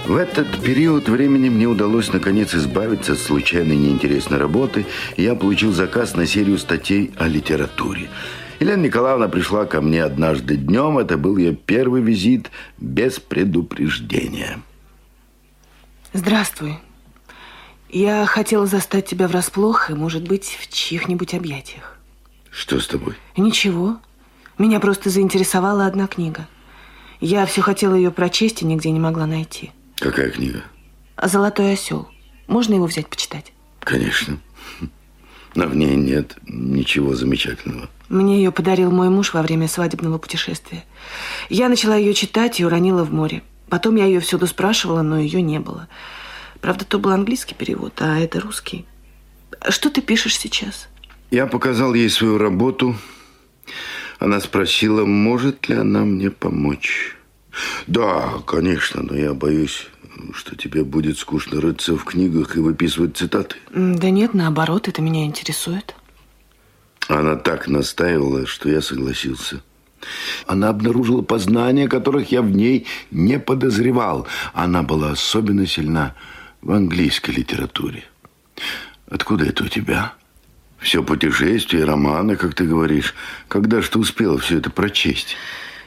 В этот период времени мне удалось наконец избавиться от случайной неинтересной работы, и я получил заказ на серию статей о литературе. Елена Николаевна пришла ко мне однажды днем. Это был ее первый визит без предупреждения. Здравствуй. Я хотела застать тебя врасплох и, может быть, в чьих-нибудь объятиях. Что с тобой? Ничего. Меня просто заинтересовала одна книга. Я все хотела ее прочесть и нигде не могла найти. Какая книга? «Золотой осел». Можно его взять почитать? Конечно. Но в ней нет ничего замечательного. Мне ее подарил мой муж во время свадебного путешествия. Я начала ее читать и уронила в море. Потом я ее всюду спрашивала, но ее не было. Правда, то был английский перевод, а это русский. Что ты пишешь сейчас? Я показал ей свою работу. Она спросила, может ли она мне помочь. Да, конечно, но я боюсь, что тебе будет скучно рыться в книгах и выписывать цитаты. Да нет, наоборот, это меня интересует. Она так настаивала, что я согласился. Она обнаружила познания, которых я в ней не подозревал. Она была особенно сильна в английской литературе. Откуда это у тебя? Все путешествия, романы, как ты говоришь. Когда ж ты успела все это прочесть?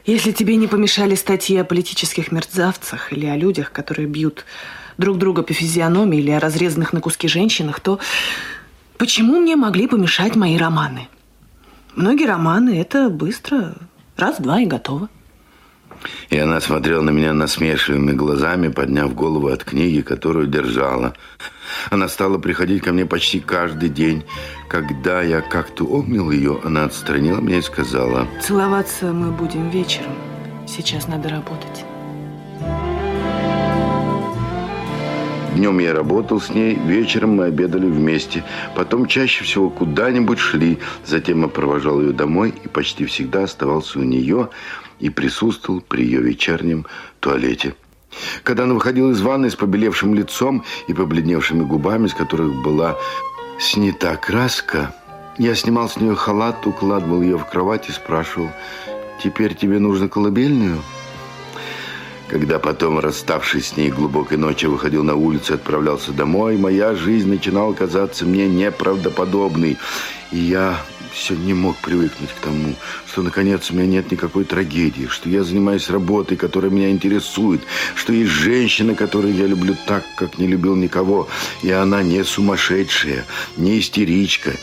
Если тебе не помешали статьи о политических мерзавцах или о людях, которые бьют друг друга по физиономии или о разрезанных на куски женщинах, то почему мне могли помешать мои романы? Многие романы – это быстро, раз-два и готово. И она смотрела на меня насмешливыми глазами, подняв голову от книги, которую держала. Она стала приходить ко мне почти каждый день. Когда я как-то обнял ее, она отстранила меня и сказала... Целоваться мы будем вечером. Сейчас надо работать. Днем я работал с ней, вечером мы обедали вместе. Потом чаще всего куда-нибудь шли. Затем я провожал ее домой и почти всегда оставался у нее и присутствовал при ее вечернем туалете. Когда она выходила из ванной с побелевшим лицом и побледневшими губами, с которых была снята краска, я снимал с нее халат, укладывал ее в кровать и спрашивал, «Теперь тебе нужно колыбельную?» Когда потом, расставшись с ней глубокой ночью, выходил на улицу и отправлялся домой, моя жизнь начинала казаться мне неправдоподобной. И я все не мог привыкнуть к тому, что, наконец, у меня нет никакой трагедии, что я занимаюсь работой, которая меня интересует, что есть женщина, которую я люблю так, как не любил никого, и она не сумасшедшая, не истеричка,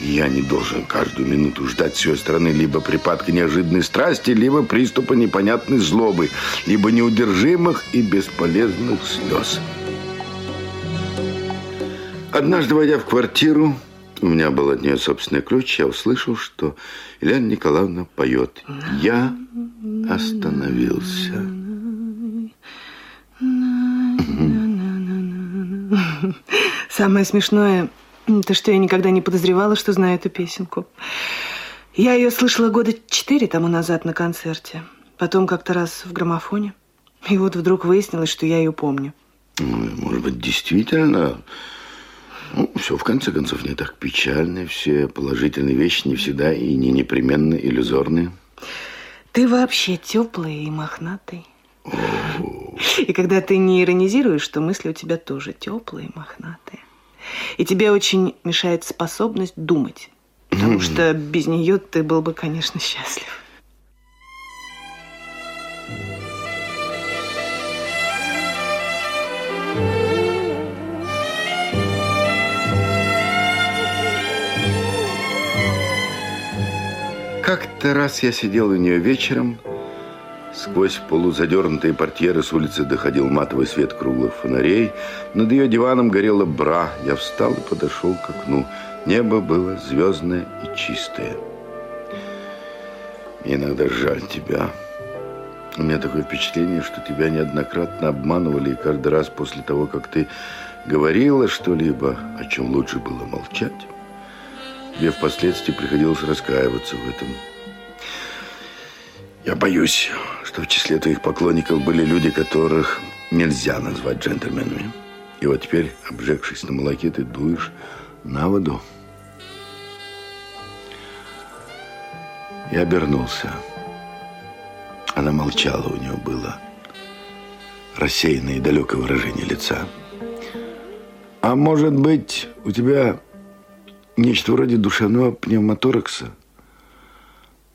и я не должен каждую минуту ждать с ее стороны либо припадка неожиданной страсти, либо приступа непонятной злобы, либо неудержимых и бесполезных слез. Однажды, войдя в квартиру, у меня был от нее собственный ключ, я услышал, что Елена Николаевна поет. Я остановился. Самое смешное, то, что я никогда не подозревала, что знаю эту песенку. Я ее слышала года четыре тому назад на концерте. Потом как-то раз в граммофоне. И вот вдруг выяснилось, что я ее помню. Может быть, действительно Ну, все, в конце концов, не так печально. Все положительные вещи не всегда и не непременно иллюзорные. Ты вообще теплый и мохнатый. И когда ты не иронизируешь, то мысли у тебя тоже теплые и мохнатые. И тебе очень мешает способность думать. Потому что без нее ты был бы, конечно, счастлив. Как-то раз я сидел у нее вечером. Сквозь полузадернутые портьеры с улицы доходил матовый свет круглых фонарей. Над ее диваном горела бра. Я встал и подошел к окну. Небо было звездное и чистое. Иногда жаль тебя. У меня такое впечатление, что тебя неоднократно обманывали, и каждый раз после того, как ты говорила что-либо, о чем лучше было молчать, тебе впоследствии приходилось раскаиваться в этом. Я боюсь, что в числе твоих поклонников были люди, которых нельзя назвать джентльменами. И вот теперь, обжегшись на молоке, ты дуешь на воду. Я обернулся. Она молчала, у нее было рассеянное и далекое выражение лица. А может быть, у тебя нечто вроде душевного пневмоторакса?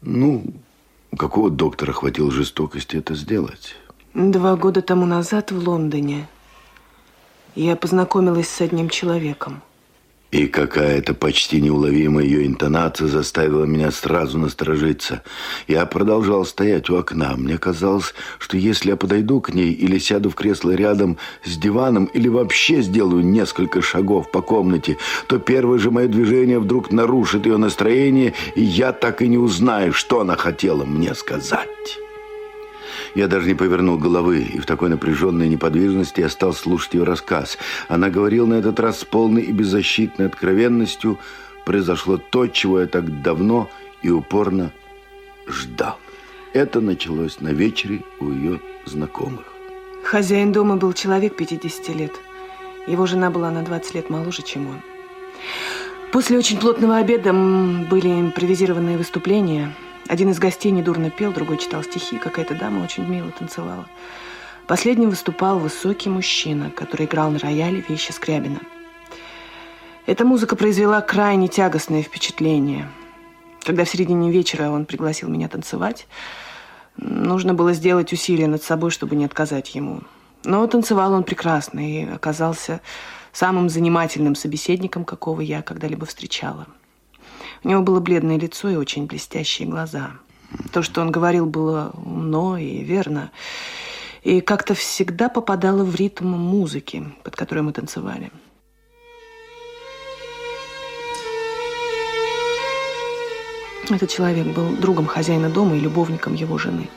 Ну, у какого доктора хватило жестокости это сделать? Два года тому назад в Лондоне я познакомилась с одним человеком. И какая-то почти неуловимая ее интонация заставила меня сразу насторожиться. Я продолжал стоять у окна. Мне казалось, что если я подойду к ней или сяду в кресло рядом с диваном, или вообще сделаю несколько шагов по комнате, то первое же мое движение вдруг нарушит ее настроение, и я так и не узнаю, что она хотела мне сказать». Я даже не повернул головы, и в такой напряженной неподвижности я стал слушать ее рассказ. Она говорила на этот раз с полной и беззащитной откровенностью. Произошло то, чего я так давно и упорно ждал. Это началось на вечере у ее знакомых. Хозяин дома был человек 50 лет. Его жена была на 20 лет моложе, чем он. После очень плотного обеда были импровизированные выступления – один из гостей недурно пел, другой читал стихи. Какая-то дама очень мило танцевала. Последним выступал высокий мужчина, который играл на рояле вещи Скрябина. Эта музыка произвела крайне тягостное впечатление. Когда в середине вечера он пригласил меня танцевать, нужно было сделать усилие над собой, чтобы не отказать ему. Но танцевал он прекрасно и оказался самым занимательным собеседником, какого я когда-либо встречала. У него было бледное лицо и очень блестящие глаза. То, что он говорил, было умно и верно. И как-то всегда попадало в ритм музыки, под которой мы танцевали. Этот человек был другом хозяина дома и любовником его жены.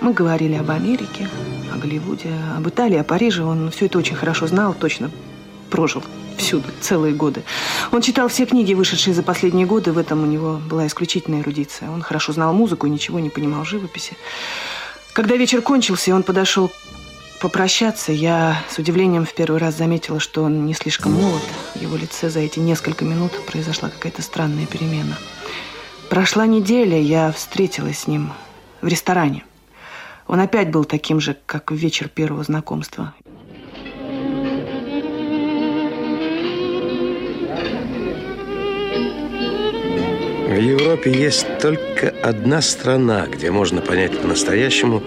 Мы говорили об Америке, о Голливуде, об Италии, о Париже. Он все это очень хорошо знал, точно прожил всюду, целые годы. Он читал все книги, вышедшие за последние годы. В этом у него была исключительная эрудиция. Он хорошо знал музыку и ничего не понимал в живописи. Когда вечер кончился, он подошел попрощаться, я с удивлением в первый раз заметила, что он не слишком молод. В его лице за эти несколько минут произошла какая-то странная перемена. Прошла неделя, я встретилась с ним в ресторане. Он опять был таким же, как в вечер первого знакомства. В Европе есть только одна страна, где можно понять по-настоящему,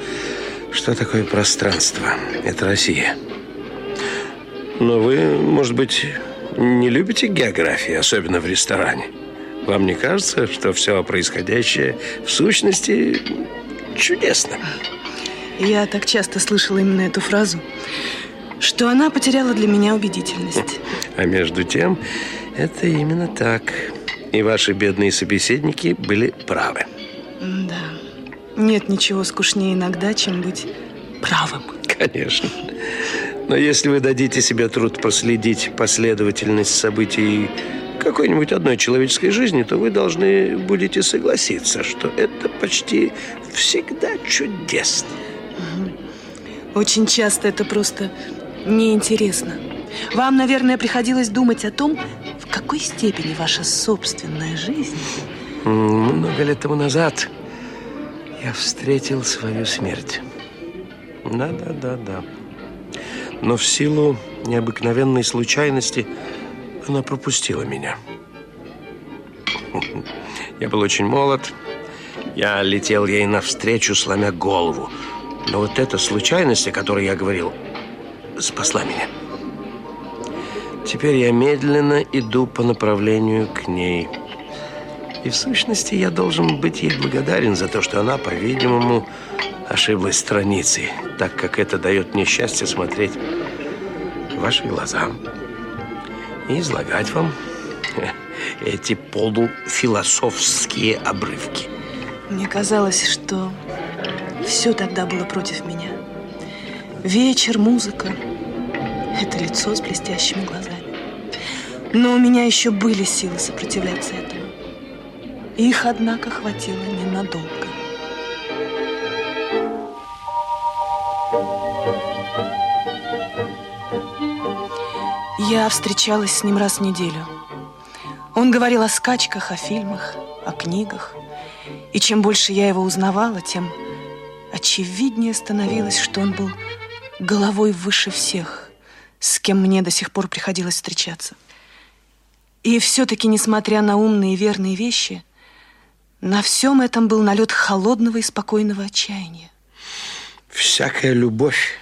что такое пространство. Это Россия. Но вы, может быть, не любите географии, особенно в ресторане? Вам не кажется, что все происходящее в сущности чудесно? Я так часто слышала именно эту фразу, что она потеряла для меня убедительность. А между тем, это именно так. И ваши бедные собеседники были правы. Да. Нет ничего скучнее иногда, чем быть правым. Конечно. Но если вы дадите себе труд проследить последовательность событий какой-нибудь одной человеческой жизни, то вы должны будете согласиться, что это почти всегда чудесно. Очень часто это просто неинтересно. Вам, наверное, приходилось думать о том, в какой степени ваша собственная жизнь... Много лет тому назад я встретил свою смерть. Да-да-да-да. Но в силу необыкновенной случайности она пропустила меня. Я был очень молод. Я летел ей навстречу, сломя голову. Но вот эта случайность, о которой я говорил, спасла меня. Теперь я медленно иду по направлению к ней. И в сущности я должен быть ей благодарен за то, что она, по-видимому, ошиблась страницей, так как это дает мне счастье смотреть в ваши глаза и излагать вам (laughs) эти полуфилософские обрывки. Мне казалось, что все тогда было против меня. Вечер, музыка, это лицо с блестящими глазами. Но у меня еще были силы сопротивляться этому. Их, однако, хватило ненадолго. Я встречалась с ним раз в неделю. Он говорил о скачках, о фильмах, о книгах. И чем больше я его узнавала, тем очевиднее становилось, что он был головой выше всех, с кем мне до сих пор приходилось встречаться. И все-таки, несмотря на умные и верные вещи, на всем этом был налет холодного и спокойного отчаяния. Всякая любовь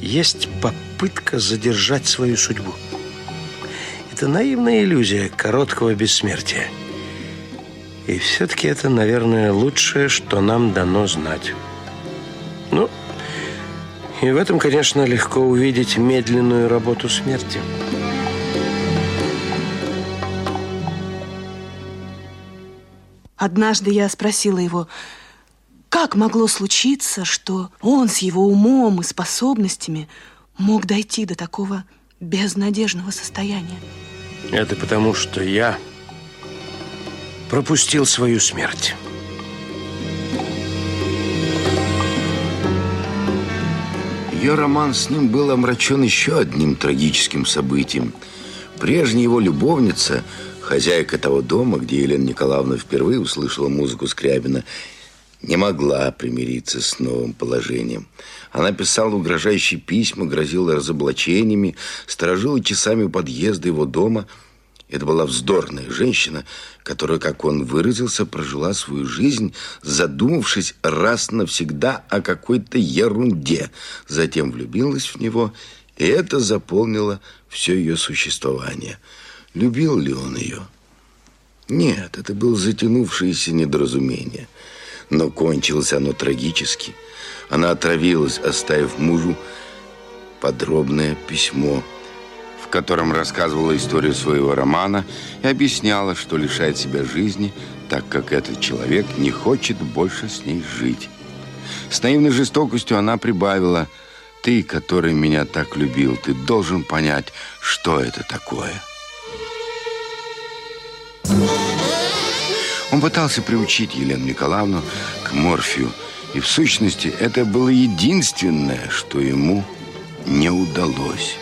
есть попытка задержать свою судьбу. Это наивная иллюзия короткого бессмертия. И все-таки это, наверное, лучшее, что нам дано знать. Ну, и в этом, конечно, легко увидеть медленную работу смерти. Однажды я спросила его, как могло случиться, что он с его умом и способностями мог дойти до такого безнадежного состояния? Это потому, что я пропустил свою смерть. Ее роман с ним был омрачен еще одним трагическим событием. Прежняя его любовница, хозяйка того дома, где Елена Николаевна впервые услышала музыку Скрябина, не могла примириться с новым положением. Она писала угрожающие письма, грозила разоблачениями, сторожила часами подъезда его дома. Это была вздорная женщина, которая, как он выразился, прожила свою жизнь, задумавшись раз навсегда о какой-то ерунде. Затем влюбилась в него, и это заполнило все ее существование. Любил ли он ее? Нет, это было затянувшееся недоразумение – но кончилось оно трагически. Она отравилась, оставив мужу подробное письмо, котором рассказывала историю своего романа и объясняла, что лишает себя жизни, так как этот человек не хочет больше с ней жить. С наивной жестокостью она прибавила «Ты, который меня так любил, ты должен понять, что это такое». Он пытался приучить Елену Николаевну к морфию, и в сущности это было единственное, что ему не удалось.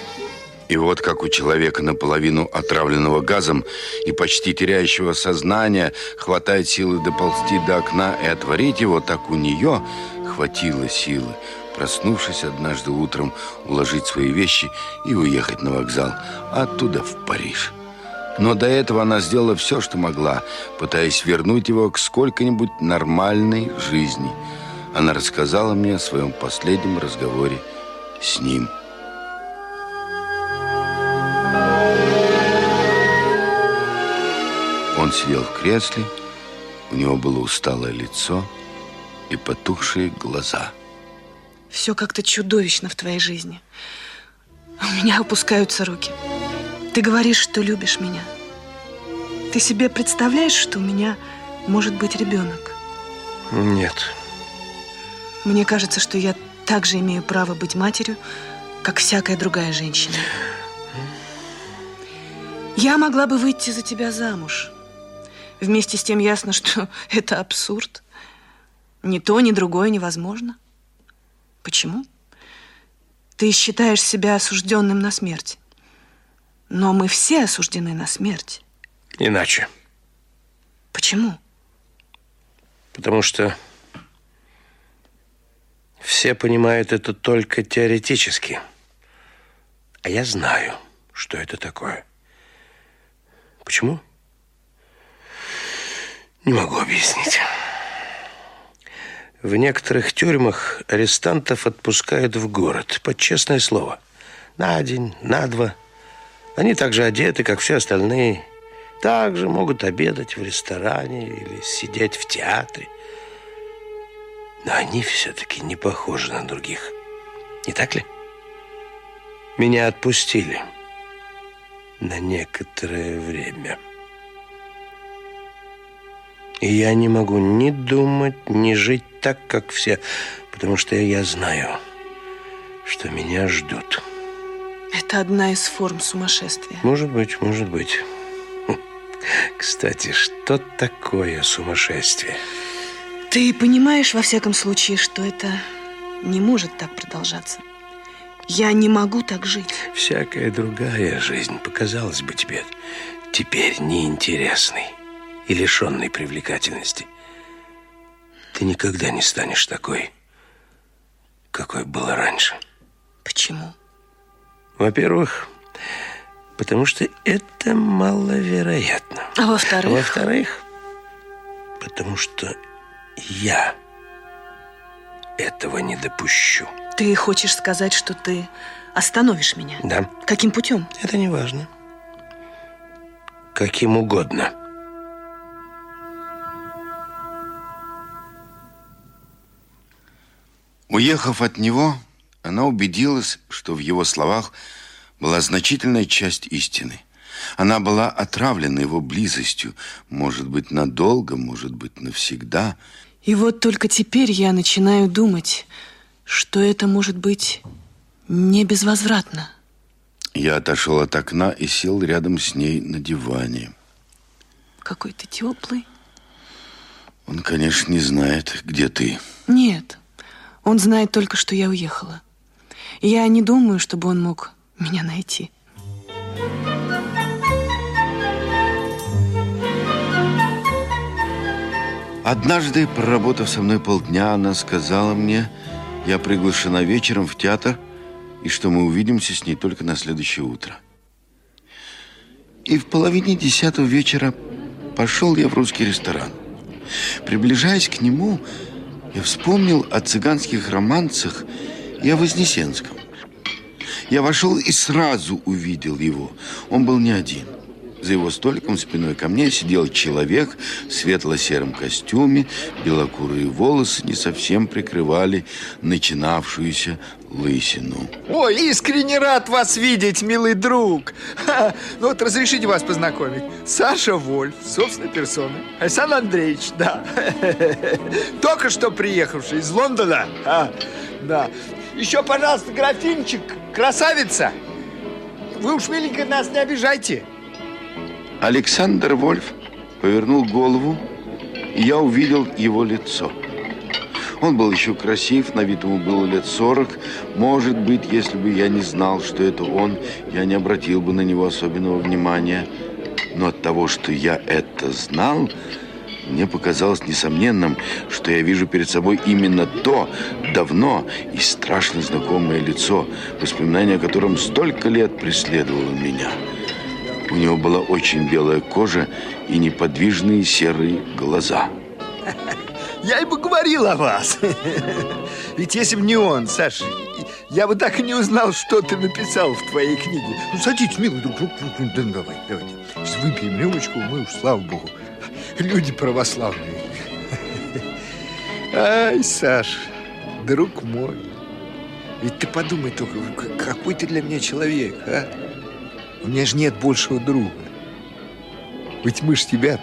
И вот как у человека наполовину отравленного газом и почти теряющего сознание хватает силы доползти до окна и отворить его, так у нее хватило силы, проснувшись однажды утром, уложить свои вещи и уехать на вокзал, а оттуда в Париж. Но до этого она сделала все, что могла, пытаясь вернуть его к сколько-нибудь нормальной жизни. Она рассказала мне о своем последнем разговоре с ним. Он сидел в кресле, у него было усталое лицо и потухшие глаза. Все как-то чудовищно в твоей жизни. У меня опускаются руки. Ты говоришь, что любишь меня. Ты себе представляешь, что у меня может быть ребенок? Нет. Мне кажется, что я также имею право быть матерью, как всякая другая женщина. Я могла бы выйти за тебя замуж. Вместе с тем ясно, (laughs) что это– ни то, ни другое невозможно. Почему? Ты считаешь себя осужденным на смерть. Но мы все осуждены на смерть. Иначе. Почему? Потому что все понимают это только теоретически. А я знаю, что это такое. Почему? Не могу объяснить. В некоторых тюрьмах арестантов отпускают в город, под честное слово. На день, на два. Они также одеты, как все остальные. Также могут обедать в ресторане или сидеть в театре. Но они все-таки не похожи на других. Не так ли? Меня отпустили на некоторое время. И я не могу ни думать, ни жить так, как все, потому что я знаю, что меня ждут. Это одна из форм сумасшествия. Может быть, может быть. Кстати, что такое сумасшествие? Ты понимаешь, во всяком случае, что это не может так продолжаться. Я не могу так жить. Всякая другая жизнь показалась бы тебе теперь неинтересной и лишенной привлекательности. Ты никогда не станешь такой, какой была раньше. Почему? Во-первых, потому что это маловероятно. А во-вторых? Во-вторых, потому что я этого не допущу. Ты хочешь сказать, что ты остановишь меня? Да. Каким путем? Это не важно. Каким угодно. Уехав от него, она убедилась, что в его словах была значительная часть истины. Она была отравлена его близостью, может быть, надолго, может быть, навсегда. И вот только теперь я начинаю думать, что это может быть не безвозвратно. Я отошел от окна и сел рядом с ней на диване. Какой ты теплый. Он, конечно, не знает, где ты. Нет, он знает только, что я уехала. Я не думаю, чтобы он мог меня найти. Однажды, проработав со мной полдня, она сказала мне, я приглашена вечером в театр, и что мы увидимся с ней только на следующее утро. И в половине десятого вечера пошел я в русский ресторан. Приближаясь к нему, я вспомнил о цыганских романцах и о Вознесенском. Я вошел и сразу увидел его. Он был не один – за его столиком спиной ко мне сидел человек в светло-сером костюме. Белокурые волосы не совсем прикрывали начинавшуюся лысину. Ой, искренне рад вас видеть, милый друг. Ха, ну вот разрешите вас познакомить. Саша Вольф, собственной персоной. Александр Андреевич, да. (laughs) Только что приехавший из Лондона. А, да. Еще, пожалуйста, графинчик, красавица. Вы уж, миленько, нас не обижайте. Александр Вольф повернул голову, и я увидел его лицо. Он был еще красив, на вид ему было лет сорок. Может быть, если бы я не знал, что это он, я не обратил бы на него особенного внимания. Но от того, что я это знал, мне показалось несомненным, что я вижу перед собой именно то давно и страшно знакомое лицо, воспоминание о котором столько лет преследовало меня. У него была очень белая кожа и неподвижные серые глаза. Я и бы говорил о вас. Ведь если бы не он, Саша, я бы так и не узнал, что ты написал в твоей книге. Ну, садитесь, милый друг. Ну, давай, давайте. Выпьем рюмочку, мы уж, слава богу, люди православные. Ай, Саш, друг мой, ведь ты подумай только, какой ты для меня человек, а? У меня же нет большего друга. Ведь мы ж тебя,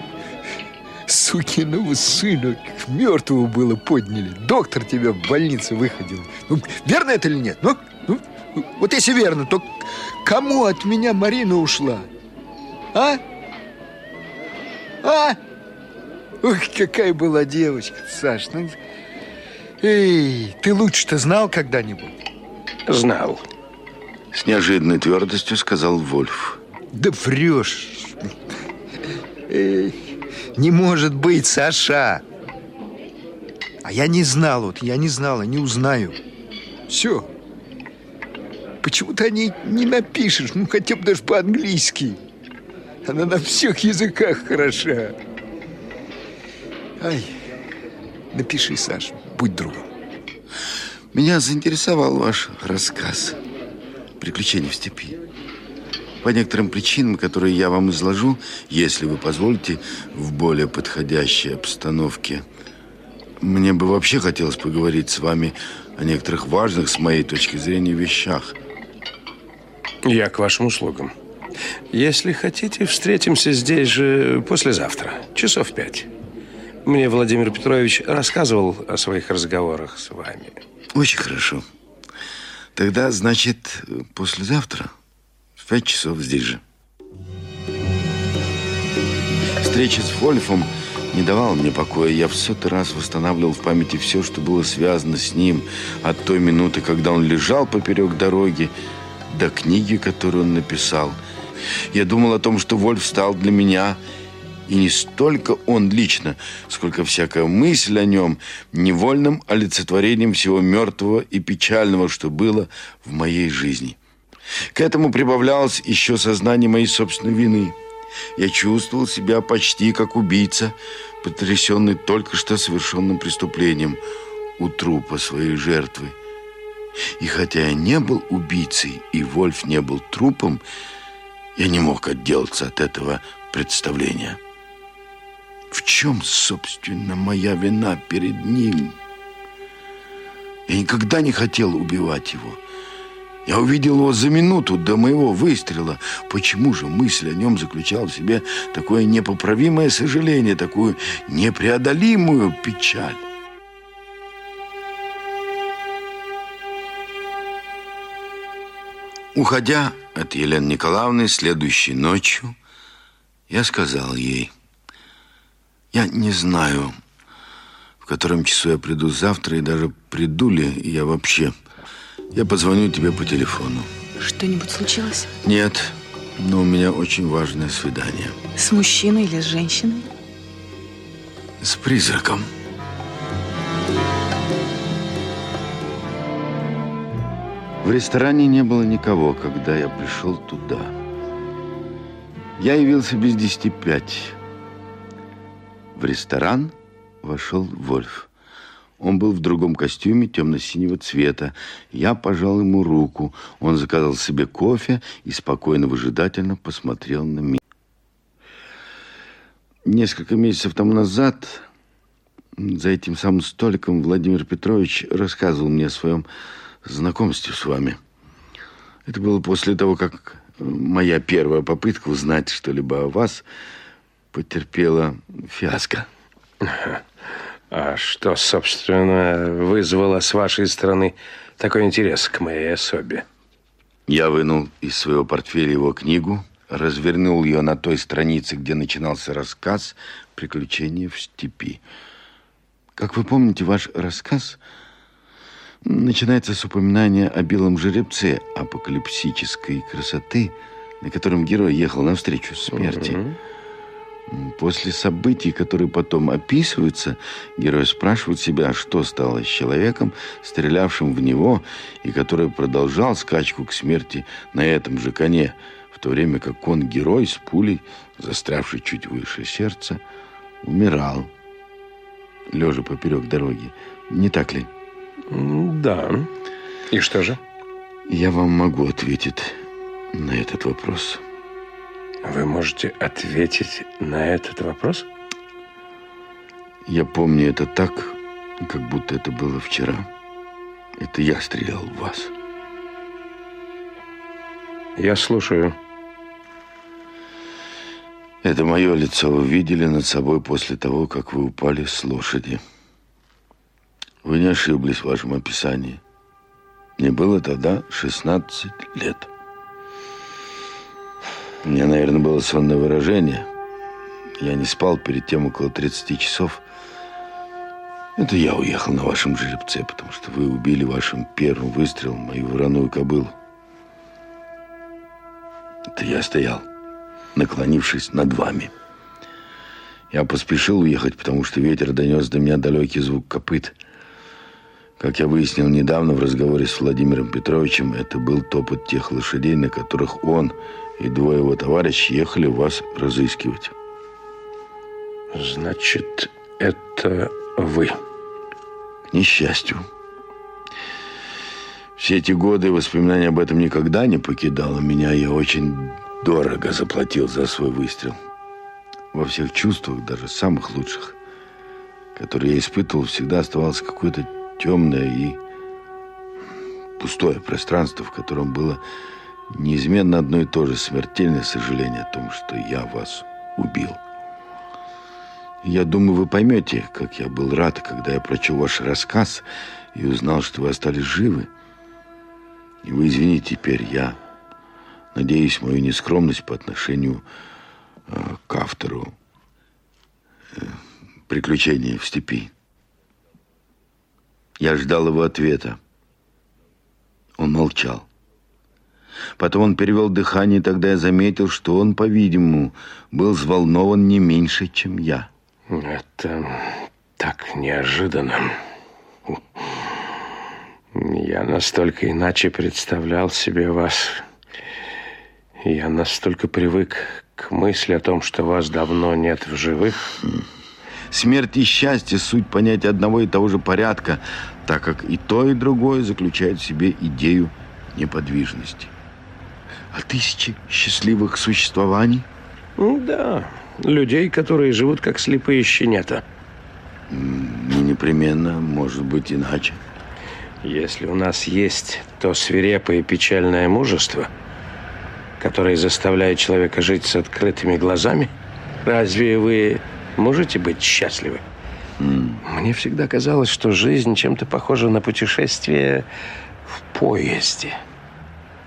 сукиного сына, мертвого было подняли. Доктор тебя в больницу выходил. Ну, верно это или нет? Ну, ну, вот если верно, то кому от меня Марина ушла? А? А? Ой, какая была девочка, Саш. Ну, эй, ты лучше-то знал когда-нибудь? Знал. С неожиданной твердостью сказал Вольф. Да врешь. Не может быть, Саша. А я не знал, вот я не знала, не узнаю. Все. Почему ты о ней не напишешь, ну хотя бы даже по-английски? Она на всех языках хороша. Ай, напиши, Саш, будь другом. Меня заинтересовал ваш рассказ «Приключения в степи». По некоторым причинам, которые я вам изложу, если вы позволите, в более подходящей обстановке, мне бы вообще хотелось поговорить с вами о некоторых важных, с моей точки зрения, вещах. Я к вашим услугам. Если хотите, встретимся здесь же послезавтра, часов пять. Мне Владимир Петрович рассказывал о своих разговорах с вами. Очень хорошо. Тогда, значит, послезавтра в пять часов здесь же. Встреча с Вольфом не давала мне покоя. Я в сотый раз восстанавливал в памяти все, что было связано с ним от той минуты, когда он лежал поперек дороги, до книги, которую он написал. Я думал о том, что Вольф стал для меня и не столько он лично, сколько всякая мысль о нем невольным олицетворением всего мертвого и печального, что было в моей жизни. К этому прибавлялось еще сознание моей собственной вины. Я чувствовал себя почти как убийца, потрясенный только что совершенным преступлением у трупа своей жертвы. И хотя я не был убийцей, и Вольф не был трупом, я не мог отделаться от этого представления. В чем, собственно, моя вина перед ним? Я никогда не хотел убивать его. Я увидел его за минуту до моего выстрела. Почему же мысль о нем заключала в себе такое непоправимое сожаление, такую непреодолимую печаль? Уходя от Елены Николаевны следующей ночью, я сказал ей – я не знаю, в котором часу я приду завтра, и даже приду ли я вообще. Я позвоню тебе по телефону. Что-нибудь случилось? Нет, но у меня очень важное свидание. С мужчиной или с женщиной? С призраком. В ресторане не было никого, когда я пришел туда. Я явился без десяти пять. В ресторан вошел Вольф. Он был в другом костюме темно-синего цвета. Я пожал ему руку. Он заказал себе кофе и спокойно, выжидательно посмотрел на меня. Несколько месяцев тому назад за этим самым столиком Владимир Петрович рассказывал мне о своем знакомстве с вами. Это было после того, как моя первая попытка узнать что-либо о вас – потерпела фиаско. А что, собственно, вызвало с вашей стороны такой интерес к моей особе? Я вынул из своего портфеля его книгу, развернул ее на той странице, где начинался рассказ «Приключения в степи». Как вы помните, ваш рассказ начинается с упоминания о белом жеребце апокалипсической красоты, на котором герой ехал навстречу смерти. Угу. После событий, которые потом описываются, герой спрашивает себя, что стало с человеком, стрелявшим в него, и который продолжал скачку к смерти на этом же коне, в то время как он, герой с пулей, застрявший чуть выше сердца, умирал, лежа поперек дороги. Не так ли? Да. И что же? Я вам могу ответить на этот вопрос. Вы можете ответить на этот вопрос? Я помню это так, как будто это было вчера. Это я стрелял в вас. Я слушаю. Это мое лицо вы видели над собой после того, как вы упали с лошади. Вы не ошиблись в вашем описании. Мне было тогда 16 лет. У меня, наверное, было сонное выражение. Я не спал перед тем около 30 часов. Это я уехал на вашем жеребце, потому что вы убили вашим первым выстрелом мою вороную кобылу. Вот я стоял, наклонившись над вами. Я поспешил уехать, потому что ветер донес до меня далекий звук копыт. Как я выяснил недавно в разговоре с Владимиром Петровичем, это был топот тех лошадей, на которых он и двое его товарищей ехали вас разыскивать. Значит, это вы? К несчастью. Все эти годы воспоминания об этом никогда не покидало меня. Я очень дорого заплатил за свой выстрел. Во всех чувствах, даже самых лучших, которые я испытывал, всегда оставалось какое-то темное и пустое пространство, в котором было неизменно одно и то же смертельное сожаление о том, что я вас убил. Я думаю, вы поймете, как я был рад, когда я прочел ваш рассказ и узнал, что вы остались живы. И вы извините теперь, я надеюсь, мою нескромность по отношению э, к автору э, «Приключения в степи». Я ждал его ответа. Он молчал. Потом он перевел дыхание, и тогда я заметил, что он, по-видимому, был взволнован не меньше, чем я. Это так неожиданно. Я настолько иначе представлял себе вас. Я настолько привык к мысли о том, что вас давно нет в живых. Смерть и счастье – суть понятия одного и того же порядка, так как и то, и другое заключает в себе идею неподвижности. А тысячи счастливых существований? Да, людей, которые живут как слепые щенята. Не непременно, может быть, иначе. Если у нас есть то свирепое и печальное мужество, которое заставляет человека жить с открытыми глазами, разве вы можете быть счастливы? Мне всегда казалось, что жизнь чем-то похожа на путешествие в поезде.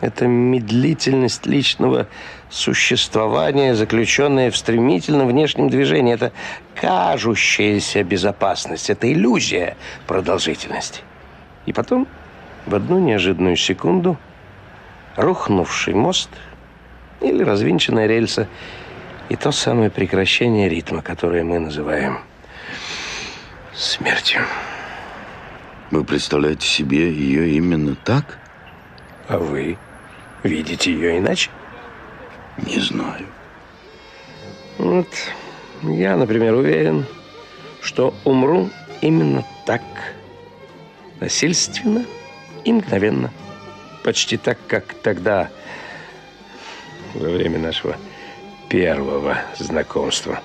Это медлительность личного существования, заключенная в стремительном внешнем движении. Это кажущаяся безопасность, это иллюзия продолжительности. И потом, в одну неожиданную секунду, рухнувший мост или развинченная рельса и то самое прекращение ритма, которое мы называем смертью. Вы представляете себе ее именно так? А вы видите ее иначе? Не знаю. Вот я, например, уверен, что умру именно так. Насильственно и мгновенно. Почти так, как тогда, во время нашего первого знакомства.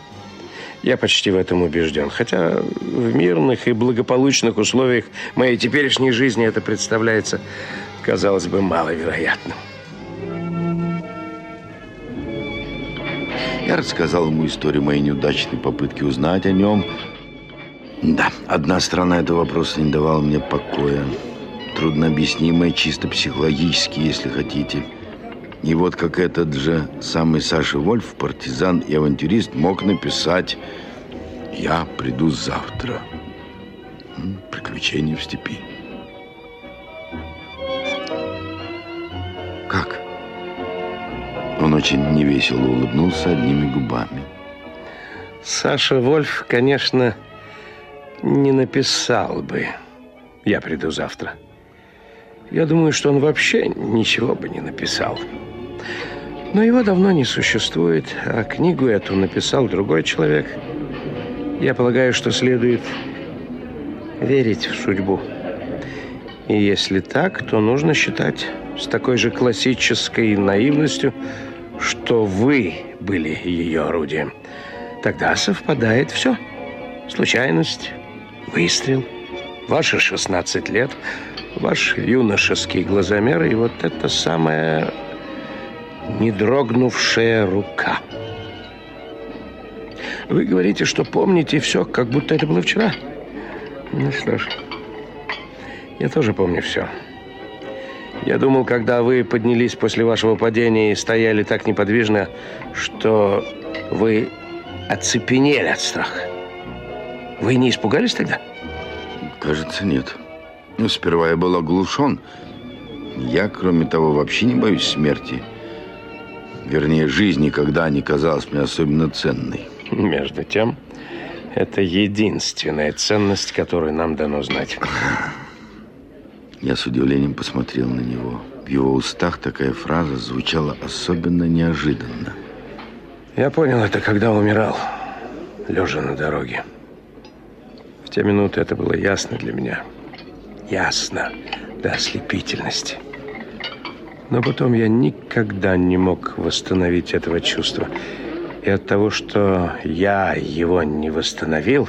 Я почти в этом убежден. Хотя в мирных и благополучных условиях моей теперешней жизни это представляется, казалось бы, маловероятным. Я рассказал ему историю моей неудачной попытки узнать о нем. Да, одна сторона этого вопроса не давала мне покоя. Трудно объяснимая, чисто психологически, если хотите. И вот как этот же самый Саша Вольф, партизан и авантюрист, мог написать «Я приду завтра». Приключения в степи. Как? Он очень невесело улыбнулся одними губами. Саша Вольф, конечно, не написал бы «Я приду завтра». Я думаю, что он вообще ничего бы не написал. Но его давно не существует, а книгу эту написал другой человек. Я полагаю, что следует верить в судьбу. И если так, то нужно считать с такой же классической наивностью, что вы были ее орудием. Тогда совпадает все. Случайность, выстрел, ваши 16 лет, ваш юношеский глазомер и вот это самая не дрогнувшая рука. Вы говорите, что помните все, как будто это было вчера. Ну что ж, я тоже помню все. Я думал, когда вы поднялись после вашего падения и стояли так неподвижно, что вы оцепенели от страха. Вы не испугались тогда? Кажется, нет. Ну, сперва я был оглушен. Я, кроме того, вообще не боюсь смерти. Вернее, жизнь никогда не казалась мне особенно ценной. Между тем, это единственная ценность, которую нам дано знать. Я с удивлением посмотрел на него. В его устах такая фраза звучала особенно неожиданно. Я понял это, когда умирал, лежа на дороге. В те минуты это было ясно для меня. Ясно до ослепительности. Но потом я никогда не мог восстановить этого чувства. И от того, что я его не восстановил,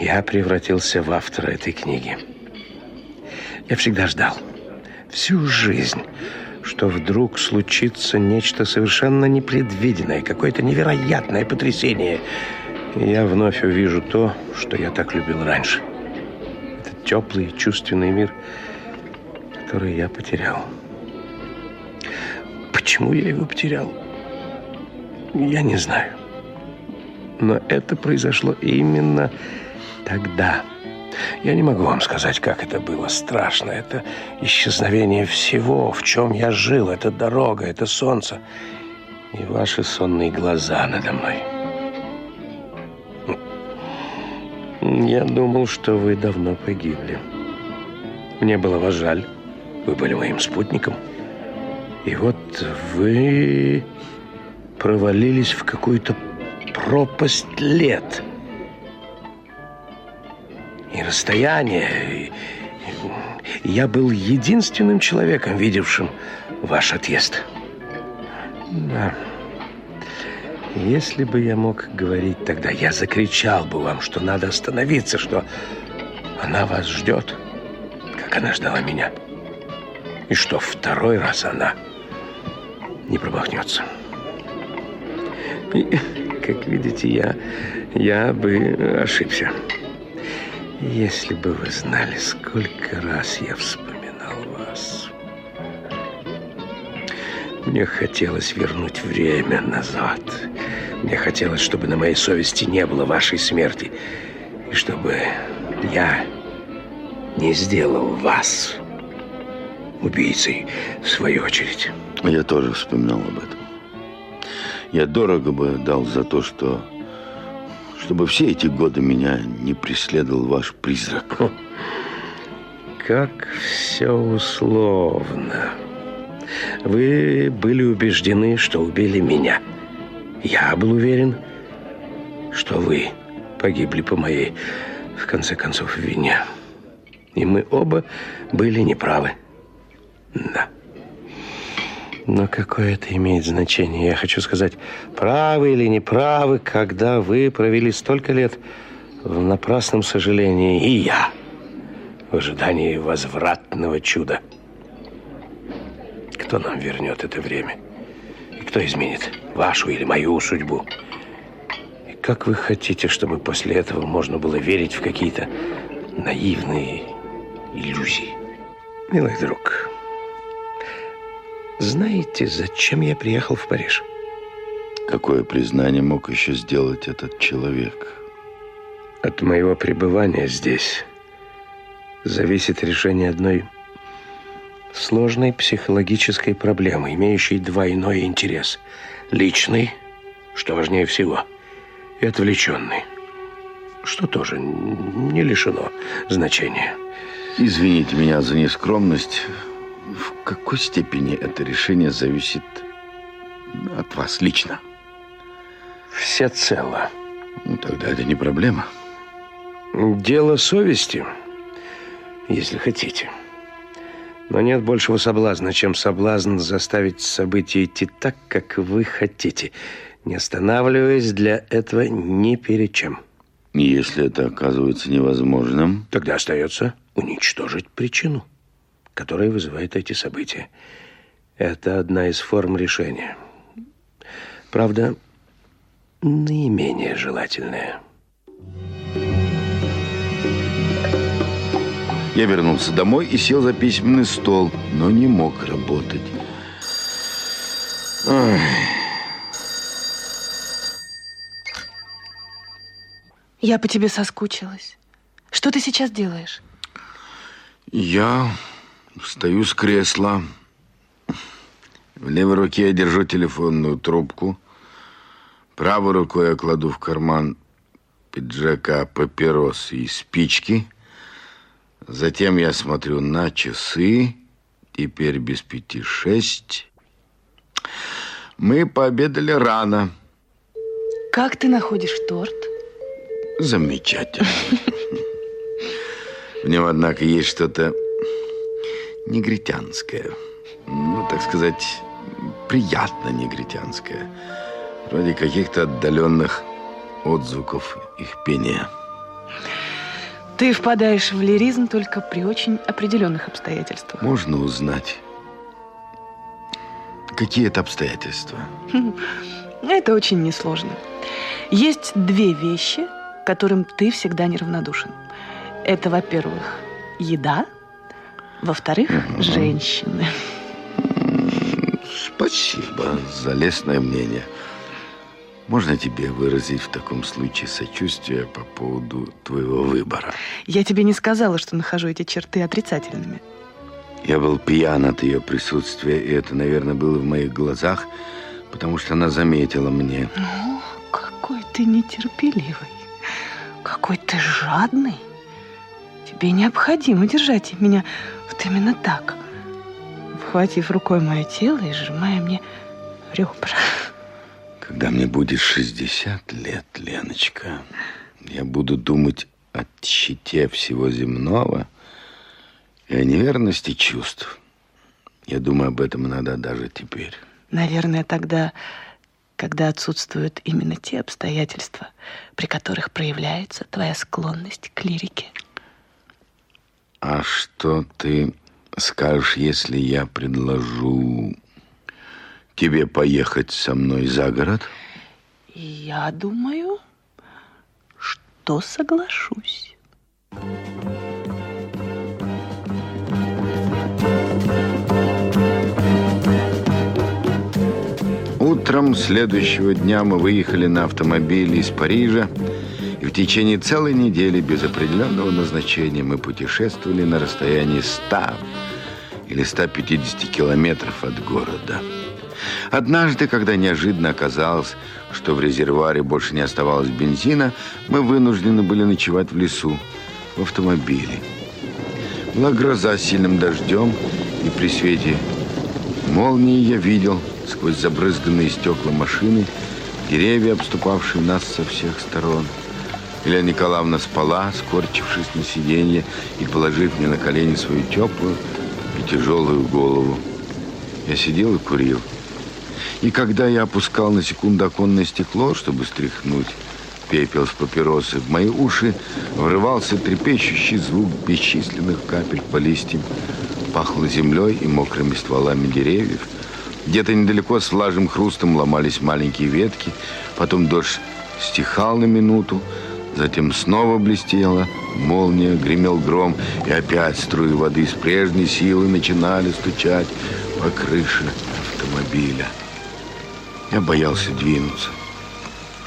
я превратился в автора этой книги. Я всегда ждал, всю жизнь, что вдруг случится нечто совершенно непредвиденное, какое-то невероятное потрясение. Я вновь увижу то, что я так любил раньше. Теплый, чувственный мир, который я потерял. Почему я его потерял? Я не знаю. Но это произошло именно тогда. Я не могу вам сказать, как это было страшно. Это исчезновение всего, в чем я жил. Это дорога, это солнце и ваши сонные глаза надо мной. Я думал, что вы давно погибли. Мне было вас жаль. Вы были моим спутником. И вот вы провалились в какую-то пропасть лет. И расстояние. И я был единственным человеком, видевшим ваш отъезд. Да. Если бы я мог говорить тогда, я закричал бы вам, что надо остановиться, что она вас ждет, как она ждала меня. И что второй раз она не промахнется. И, как видите, я, я бы ошибся. Если бы вы знали, сколько раз я вспоминал Мне хотелось вернуть время назад. Мне хотелось, чтобы на моей совести не было вашей смерти. И чтобы я не сделал вас убийцей в свою очередь. Я тоже вспоминал об этом. Я дорого бы дал за то, что... Чтобы все эти годы меня не преследовал ваш призрак. Как все условно. Вы были убеждены, что убили меня. Я был уверен, что вы погибли по моей, в конце концов, вине. И мы оба были неправы. Да. Но какое это имеет значение? Я хочу сказать, правы или неправы, когда вы провели столько лет в напрасном сожалении, и я в ожидании возвратного чуда. Кто нам вернет это время? И кто изменит вашу или мою судьбу? И как вы хотите, чтобы после этого можно было верить в какие-то наивные иллюзии? Милый друг, знаете, зачем я приехал в Париж? Какое признание мог еще сделать этот человек? От моего пребывания здесь зависит решение одной сложной психологической проблемы, имеющей двойной интерес. Личный, что важнее всего, и отвлеченный, что тоже не лишено значения. Извините меня за нескромность. В какой степени это решение зависит от вас лично? Всецело. Ну, тогда это не проблема. Дело совести, если хотите. Но нет большего соблазна, чем соблазн заставить события идти так, как вы хотите, не останавливаясь для этого ни перед чем. Если это оказывается невозможным... Тогда остается уничтожить причину которая вызывает эти события. Это одна из форм решения. Правда, наименее желательная. Я вернулся домой и сел за письменный стол, но не мог работать. Ой. Я по тебе соскучилась. Что ты сейчас делаешь? Я Встаю с кресла. В левой руке я держу телефонную трубку. Правой рукой я кладу в карман пиджака папиросы и спички. Затем я смотрю на часы. Теперь без пяти шесть. Мы пообедали рано. Как ты находишь торт? Замечательно. В нем, однако, есть что-то негритянское. Ну, так сказать, приятно негритянское. Вроде каких-то отдаленных отзвуков их пения. Ты впадаешь в лиризм только при очень определенных обстоятельствах. Можно узнать, какие это обстоятельства? (laughs) Это очень несложно. Есть две вещи, которым ты всегда неравнодушен. Это, во-первых, еда, во-вторых, женщины. Спасибо за лестное мнение. Можно тебе выразить в таком случае сочувствие по поводу твоего выбора? Я тебе не сказала, что нахожу эти черты отрицательными. Я был пьян от ее присутствия, и это, наверное, было в моих глазах, потому что она заметила мне. О, какой ты нетерпеливый, какой ты жадный. Тебе необходимо держать меня вот именно так, вхватив рукой мое тело и сжимая мне ребра. Когда мне будет 60 лет, Леночка, я буду думать о щите всего земного и о неверности чувств. Я думаю об этом иногда даже теперь. Наверное, тогда, когда отсутствуют именно те обстоятельства, при которых проявляется твоя склонность к лирике. А что ты скажешь, если я предложу тебе поехать со мной за город? Я думаю, что соглашусь. Утром следующего дня мы выехали на автомобиле из Парижа, и в течение целой недели без определенного назначения мы путешествовали на расстоянии 100 или 150 километров от города. Однажды, когда неожиданно оказалось, что в резервуаре больше не оставалось бензина, мы вынуждены были ночевать в лесу, в автомобиле. Была гроза с сильным дождем, и при свете молнии я видел сквозь забрызганные стекла машины деревья, обступавшие нас со всех сторон. Елена Николаевна спала, скорчившись на сиденье и положив мне на колени свою теплую и тяжелую голову. Я сидел и курил. И когда я опускал на секунду оконное стекло, чтобы стряхнуть пепел с папиросы, в мои уши врывался трепещущий звук бесчисленных капель по листьям. Пахло землей и мокрыми стволами деревьев. Где-то недалеко с влажным хрустом ломались маленькие ветки. Потом дождь стихал на минуту. Затем снова блестела молния, гремел гром, и опять струи воды с прежней силы начинали стучать по крыше автомобиля. Я боялся двинуться,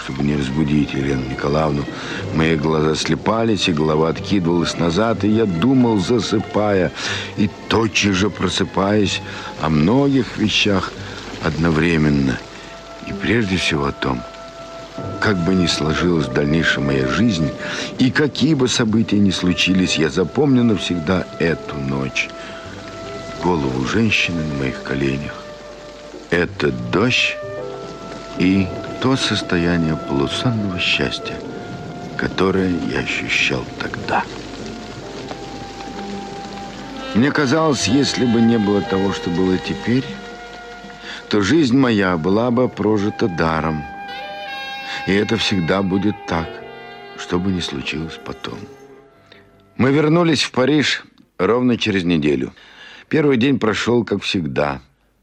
чтобы не разбудить Елену Николаевну. Мои глаза слепались, и голова откидывалась назад, и я думал, засыпая, и тотчас же просыпаясь о многих вещах одновременно. И прежде всего о том, как бы ни сложилась в дальнейшем моя жизнь, и какие бы события ни случились, я запомню навсегда эту ночь. Голову женщины на моих коленях. Этот дождь и то состояние полусонного счастья, которое я ощущал тогда. Мне казалось, если бы не было того, что было теперь, то жизнь моя была бы прожита даром. И это всегда будет так, что бы ни случилось потом. Мы вернулись в Париж ровно через неделю. Первый день прошел, как всегда.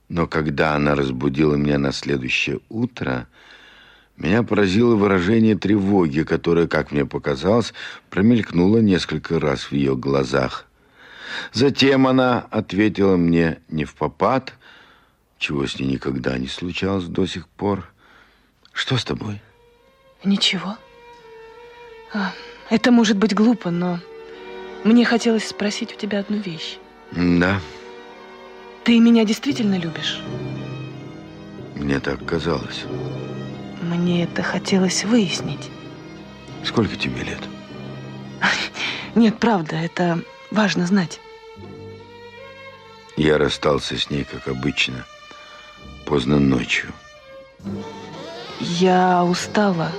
Но когда она разбудила меня на следующее утро, меня поразило выражение тревоги, которое, как мне показалось, промелькнуло несколько раз в ее глазах. Затем она ответила мне не в попад, чего с ней никогда не случалось до сих пор. Что с тобой? Ничего. А, это может быть глупо, но мне хотелось спросить у тебя одну вещь. Да. Ты меня действительно любишь? Мне так казалось. Мне это хотелось выяснить. Сколько тебе лет? (laughs) Нет, правда, это важно знать. Я расстался с ней, как обычно, поздно ночью. Я устала.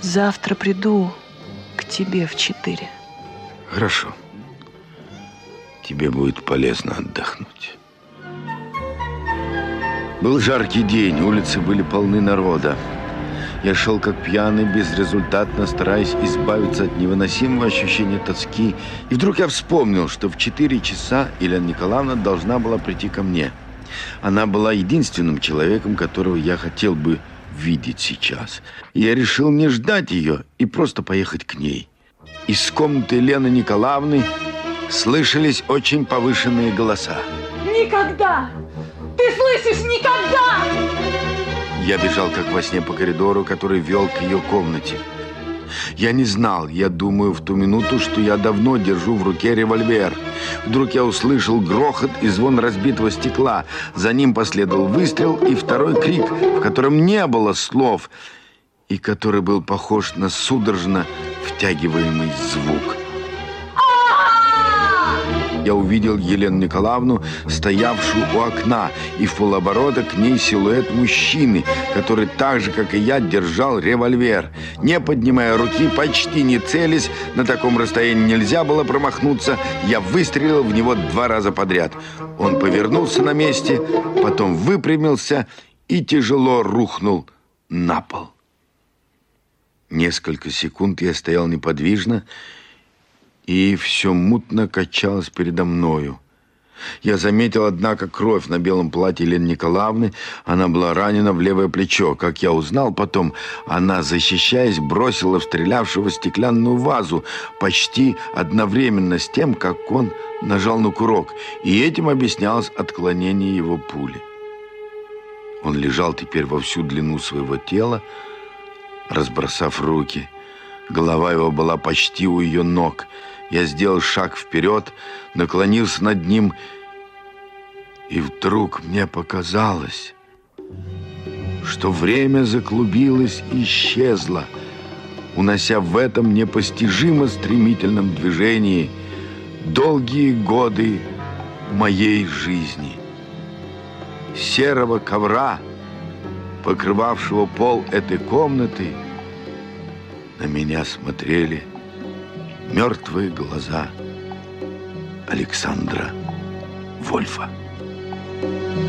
Завтра приду к тебе в четыре. Хорошо. Тебе будет полезно отдохнуть. Был жаркий день, улицы были полны народа. Я шел как пьяный, безрезультатно стараясь избавиться от невыносимого ощущения тоски. И вдруг я вспомнил, что в 4 часа Елена Николаевна должна была прийти ко мне. Она была единственным человеком, которого я хотел бы видеть сейчас. Я решил не ждать ее и просто поехать к ней. Из комнаты Елены Николаевны слышались очень повышенные голоса. Никогда! Ты слышишь, никогда! Я бежал, как во сне, по коридору, который вел к ее комнате. Я не знал, я думаю в ту минуту, что я давно держу в руке револьвер. Вдруг я услышал грохот и звон разбитого стекла. За ним последовал выстрел и второй крик, в котором не было слов, и который был похож на судорожно втягиваемый звук я увидел Елену Николаевну, стоявшую у окна, и в полоборота к ней силуэт мужчины, который так же, как и я, держал револьвер. Не поднимая руки, почти не целясь, на таком расстоянии нельзя было промахнуться, я выстрелил в него два раза подряд. Он повернулся на месте, потом выпрямился и тяжело рухнул на пол. Несколько секунд я стоял неподвижно, и все мутно качалось передо мною. Я заметил, однако, кровь на белом платье Елены Николаевны. Она была ранена в левое плечо. Как я узнал потом, она, защищаясь, бросила в стрелявшего стеклянную вазу почти одновременно с тем, как он нажал на курок. И этим объяснялось отклонение его пули. Он лежал теперь во всю длину своего тела, разбросав руки. Голова его была почти у ее ног – я сделал шаг вперед, наклонился над ним, и вдруг мне показалось, что время заклубилось и исчезло, унося в этом непостижимо стремительном движении долгие годы моей жизни. Серого ковра, покрывавшего пол этой комнаты, на меня смотрели – мертвые глаза Александра Вольфа. Thank you.